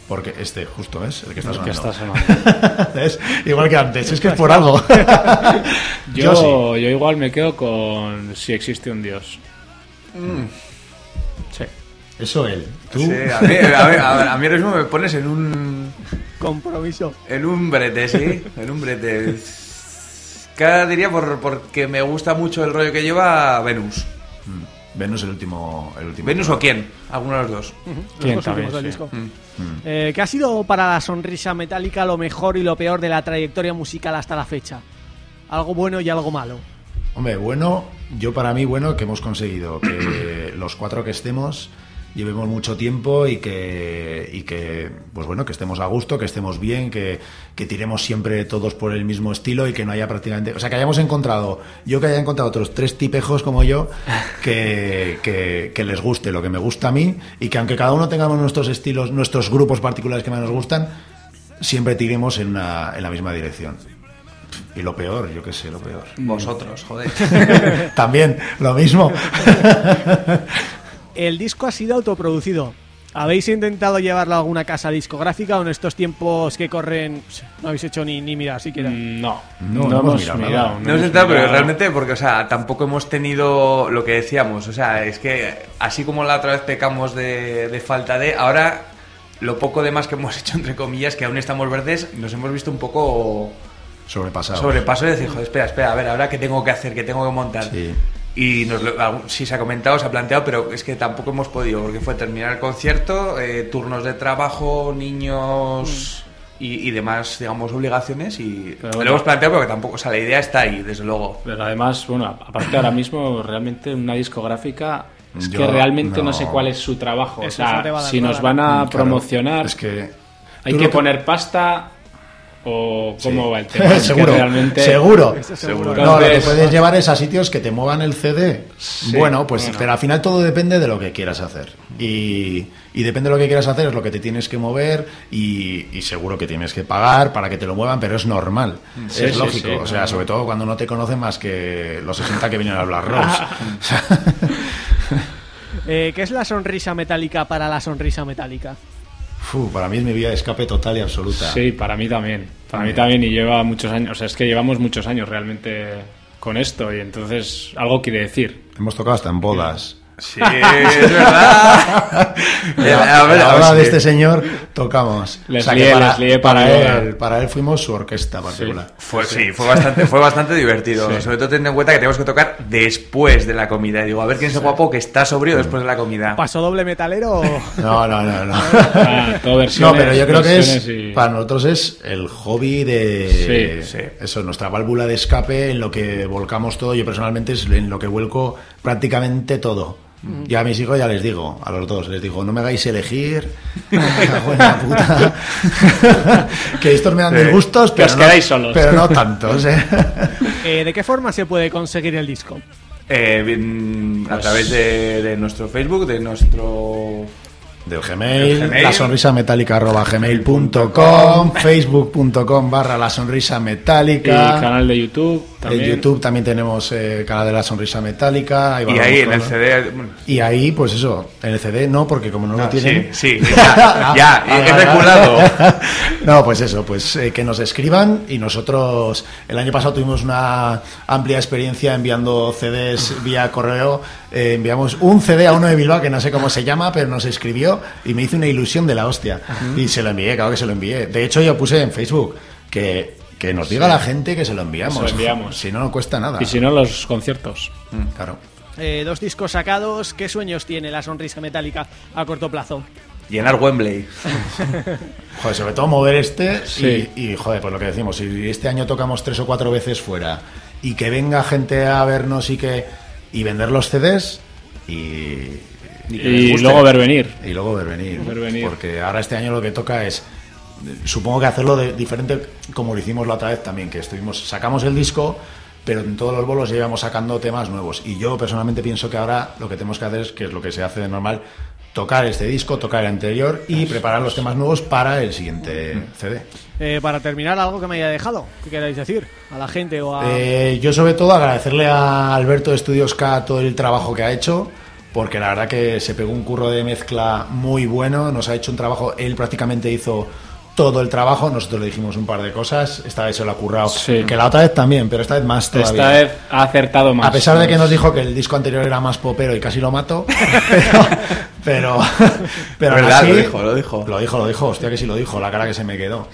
Porque este, justo, es El que está El que sonando. está <laughs> sonando. Es Igual que antes, es que es por algo. <laughs> Yo, Yo sí. yo igual me quedo con si existe un Dios. Sí. Eso él. Tú. Sí, a mí, a, mí, a ver, a mí ahora mismo me pones en un. Compromiso. En un brete, sí. En un brete. Cada diría por, porque me gusta mucho el rollo que lleva Venus. Venus el último, el último. ¿Venus o quién? Alguno de los dos. ¿Quién Los dos del disco. Mm. Eh, ¿Qué ha sido para la sonrisa metálica lo mejor y lo peor de la trayectoria musical hasta la fecha? Algo bueno y algo malo. Hombre, bueno, yo para mí bueno que hemos conseguido que los cuatro que estemos llevemos mucho tiempo y que, y que pues bueno, que estemos a gusto, que estemos bien, que, que tiremos siempre todos por el mismo estilo y que no haya prácticamente... O sea, que hayamos encontrado, yo que haya encontrado otros tres tipejos como yo, <laughs> que, que, que les guste lo que me gusta a mí y que aunque cada uno tengamos nuestros estilos, nuestros grupos particulares que más nos gustan, siempre tiremos en, una, en la misma dirección. Y lo peor, yo qué sé, lo peor. Vosotros, joder. <laughs> <laughs> También, lo mismo. El disco ha sido autoproducido. ¿Habéis intentado llevarlo a alguna casa discográfica o en estos tiempos que corren pss, no habéis hecho ni, ni mirar siquiera? Mm, No, No, no, no hemos mirado mirado. nada. No hemos intentado, pero realmente porque, o sea, tampoco hemos tenido lo que decíamos. O sea, es que así como la otra vez pecamos de, de falta de, ahora lo poco de más que hemos <laughs> hecho, entre comillas, que aún estamos verdes, nos hemos visto un poco Sobrepasado. sobrepaso y decir, joder, espera, espera, a ver, ahora qué tengo que hacer, qué tengo que montar. Sí. Y nos lo- sí se ha comentado, se ha planteado, pero es que tampoco hemos podido, porque fue terminar el concierto, eh, turnos de trabajo, niños y, y demás, digamos, obligaciones. Y Pero lo hemos planteado, pero que tampoco, o sea, la idea está ahí, desde luego. Pero además, bueno, aparte ahora mismo, realmente una discográfica es Yo que realmente no. no. sé cuál es su trabajo. Eso o sea, si nos van a Claro, promocionar, Es que. hay que poner pasta o cómo Sí. va el tema. Seguro, realmente... seguro. No, lo que puedes llevar es a sitios que te muevan el CD. Sí, bueno, pues, bueno. pero al final todo depende de lo que quieras hacer. Y, y depende de lo que quieras hacer, es lo que te tienes que mover y, y seguro que tienes que pagar para que te lo muevan, pero es normal. Sí, es sí, lógico. sí. o sea, sobre todo cuando no te conocen más que los 60 que vienen a hablar Rose. <laughs> <laughs> Eh, ¿Qué es la sonrisa metálica para la sonrisa metálica? Fu, para mí es mi vía de escape total y absoluta. Sí, para mí también. Para mí también y lleva muchos años. O sea, es que llevamos muchos años realmente con esto y entonces algo quiere decir. Hemos tocado hasta en bodas. Sí, es verdad. <laughs> Eh, a ver, a la sí. de este señor tocamos. Les que lié, les lié para, él, para él fuimos su orquesta particular. Fue, sí, fue bastante, fue bastante divertido. Sobre todo teniendo en cuenta que tenemos que tocar después de la comida. Y digo, a ver quién es el guapo que está sobrio después de la comida. ¿Paso doble metalero o...? No, no, no, no. Ah, todo No, pero yo creo que es, y- para nosotros es el hobby de, Sí, sí. eso, nuestra válvula de escape en lo que volcamos todo. Yo personalmente es en lo que vuelco prácticamente todo. Ya a mis hijos ya les digo, a los dos, les digo, no me hagáis elegir, <laughs> la puta. <laughs> que estos me dan Sí. disgustos, Que pero, os no, quedáis solos. pero no tantos. ¿eh? <laughs> Eh, ¿De qué forma se puede conseguir el disco? Eh, bien, Pues a través de, de nuestro Facebook, de nuestro... Del Gmail, Gmail. la sonrisa metálica arroba gmail.com, <laughs> facebook.com barra la sonrisa Y metálica. canal de YouTube también. En YouTube también tenemos eh, canal de la sonrisa metálica. Y ahí en el CD... bueno, Y ahí, pues eso, en el CD no, porque como no, lo Ah, tienen. sí, sí, <laughs> ya, ya, he Ah, reculado. <laughs> no, pues eso, pues eh, que nos escriban y nosotros el año pasado tuvimos una amplia experiencia enviando CDs vía correo. Eh, enviamos un CD a uno de Bilbao que no sé cómo se llama, pero nos escribió y me hizo una ilusión de la hostia. Y se lo envié, claro que se lo envié. De hecho, yo puse en Facebook que, que nos diga la gente que se lo enviamos. Se lo enviamos. Si no, no cuesta nada. Y si no, los conciertos. Claro. Eh, dos discos sacados. ¿Qué sueños tiene la sonrisa metálica a corto plazo? Llenar Wembley. <laughs> Joder, sobre todo mover este Sí. y, y, joder, pues lo que decimos, si este año tocamos tres o cuatro veces fuera y que venga gente a vernos y que y vender los CDs y, y luego ver venir. y luego ver venir, Ver venir. porque ahora este año lo que toca es supongo que hacerlo de diferente como lo hicimos la otra vez también, que estuvimos sacamos el disco pero en todos los bolos ya íbamos sacando temas nuevos y yo personalmente pienso que ahora lo que tenemos que hacer es que es lo que se hace de normal tocar este disco, tocar el anterior y preparar los temas nuevos para el siguiente CD. Eh, para terminar, algo que me haya dejado, ¿qué queráis decir? A la gente o a... Eh, yo sobre todo agradecerle a Alberto de Estudios K todo el trabajo que ha hecho, porque la verdad que se pegó un curro de mezcla muy bueno, nos ha hecho un trabajo, él prácticamente hizo todo el trabajo, nosotros le dijimos un par de cosas, esta vez se lo ha currado, Sí. que la otra vez también, pero esta vez más todavía. Esta vez ha acertado más. A pesar de que nos dijo que el disco anterior era más popero y casi lo mató, <laughs> pero, pero, pero ¿Verdad? así- Lo dijo, lo dijo. Lo dijo, lo dijo, hostia que sí lo dijo, la cara que se me quedó.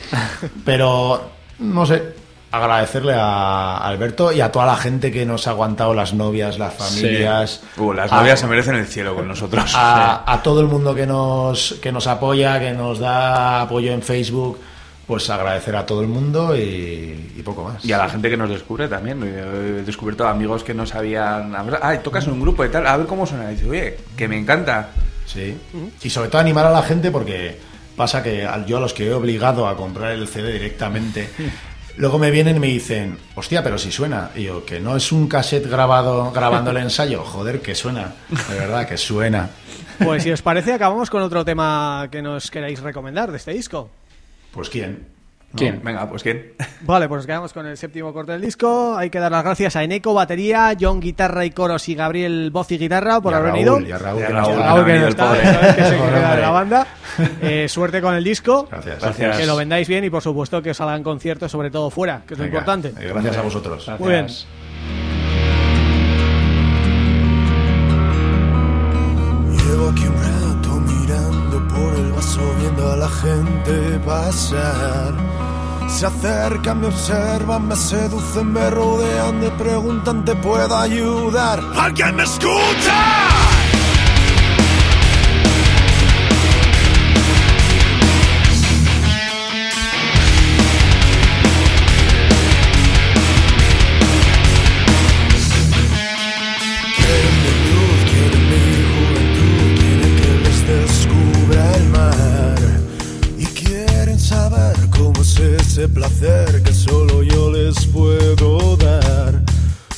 Pero, no sé, agradecerle a Alberto y a toda la gente que nos ha aguantado, las novias, las familias. Uh, las a- novias se merecen el cielo con nosotros. a, a todo el mundo que nos, que nos apoya, que nos da apoyo en Facebook, pues agradecer a todo el mundo y, y poco más. Y a la gente que nos descubre también. He descubierto amigos que no sabían. Ah, tocas en un grupo y tal. A ver cómo suena. Y dice, oye, que me encanta. Sí. Y sobre todo animar a la gente porque pasa que yo a los que he obligado a comprar el CD directamente, <laughs> luego me vienen y me dicen, hostia, pero si suena. Y yo, que no es un cassette grabado grabando el ensayo. Joder, que suena. De verdad, que suena. Pues si os parece, acabamos con otro tema que nos queráis recomendar de este disco. Pues quién. ¿Quién? Venga, pues quién. Vale, pues nos quedamos con el séptimo corte del disco. Hay que dar las gracias a Eneco, batería, John, guitarra y coros y Gabriel, voz y guitarra por Y haber Raúl, venido. y a Raúl, Y a que no Raúl, está. Raúl, que se queda de hombre. la banda. Eh, suerte con el disco. Gracias. Gracias. Que lo vendáis bien y por supuesto que os salgan conciertos, sobre todo fuera, que es lo Venga, importante. Gracias a vosotros. Muy bien. La gente pasar. Se acercan, me observan, me seducen, me rodean, me preguntan, ¿te puedo ayudar? ¿Alguien me escucha? Ese placer que solo yo les puedo dar.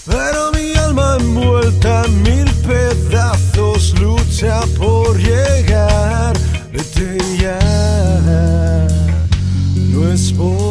Pero mi alma envuelta en mil pedazos lucha por llegar. Vete ya, no es por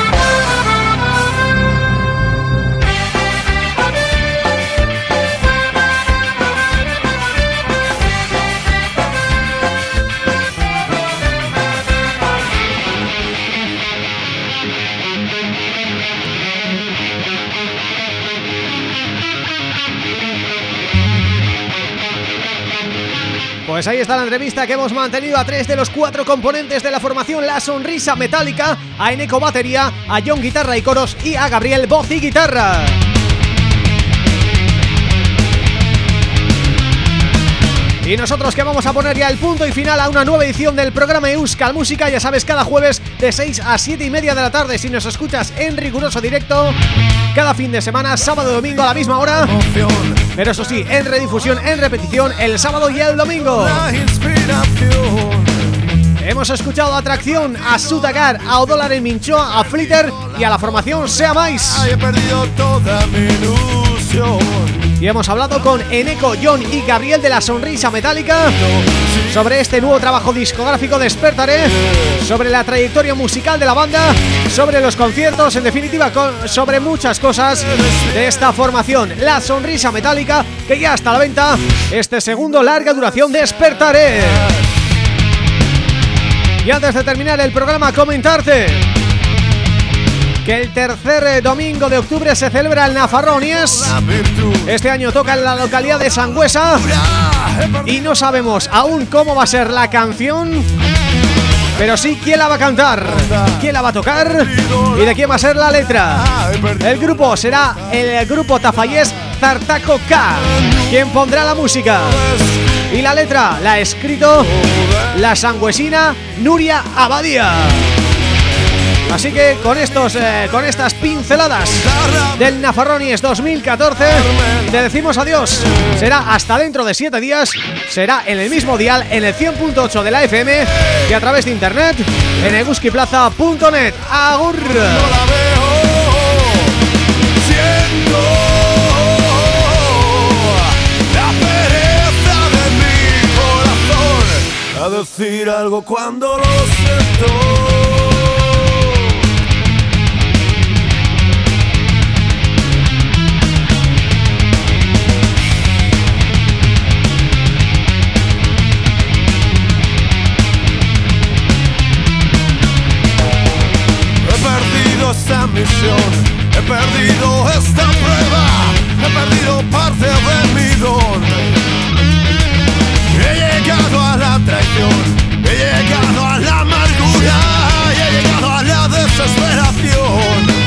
Pues ahí está la entrevista que hemos mantenido a tres de los cuatro componentes de la formación La Sonrisa Metálica, a Eneco Batería, a John Guitarra y Coros y a Gabriel Voz y Guitarra. Y nosotros que vamos a poner ya el punto y final a una nueva edición del programa Euskal Música, ya sabes, cada jueves de 6 a 7 y media de la tarde, si nos escuchas en riguroso directo, cada fin de semana, sábado y domingo a la misma hora, pero eso sí, en redifusión, en repetición, el sábado y el domingo. Hemos escuchado Atracción, a Sutagar, a Odolar en Minchoa, a Flitter y a la formación Sea Mais. Y hemos hablado con Eneco, John y Gabriel de la Sonrisa Metálica sobre este nuevo trabajo discográfico Despertaré, sobre la trayectoria musical de la banda, sobre los conciertos, en definitiva sobre muchas cosas de esta formación, La Sonrisa Metálica, que ya está a la venta este segundo larga duración Despertaré. Y antes de terminar el programa, comentarte que el tercer eh, domingo de octubre se celebra el virtud. Este año toca en la localidad de Sangüesa y no sabemos aún cómo va a ser la canción, pero sí quién la va a cantar, quién la va a tocar y de quién va a ser la letra. El grupo será el grupo Tafallés Tartaco K, quien pondrá la música. Y la letra la ha escrito la sangüesina Nuria Abadía. Así que con estos eh, con estas pinceladas del Nafarronies 2014 te decimos adiós. Será hasta dentro de 7 días, será en el mismo dial en el 100.8 de la FM y a través de internet en eguskiplaza.net. Agur. a decir algo cuando lo siento. Misión, he perdido esta prueba, he perdido parte de mi don. He llegado a la traición, he llegado a la amargura y he llegado a la desesperación.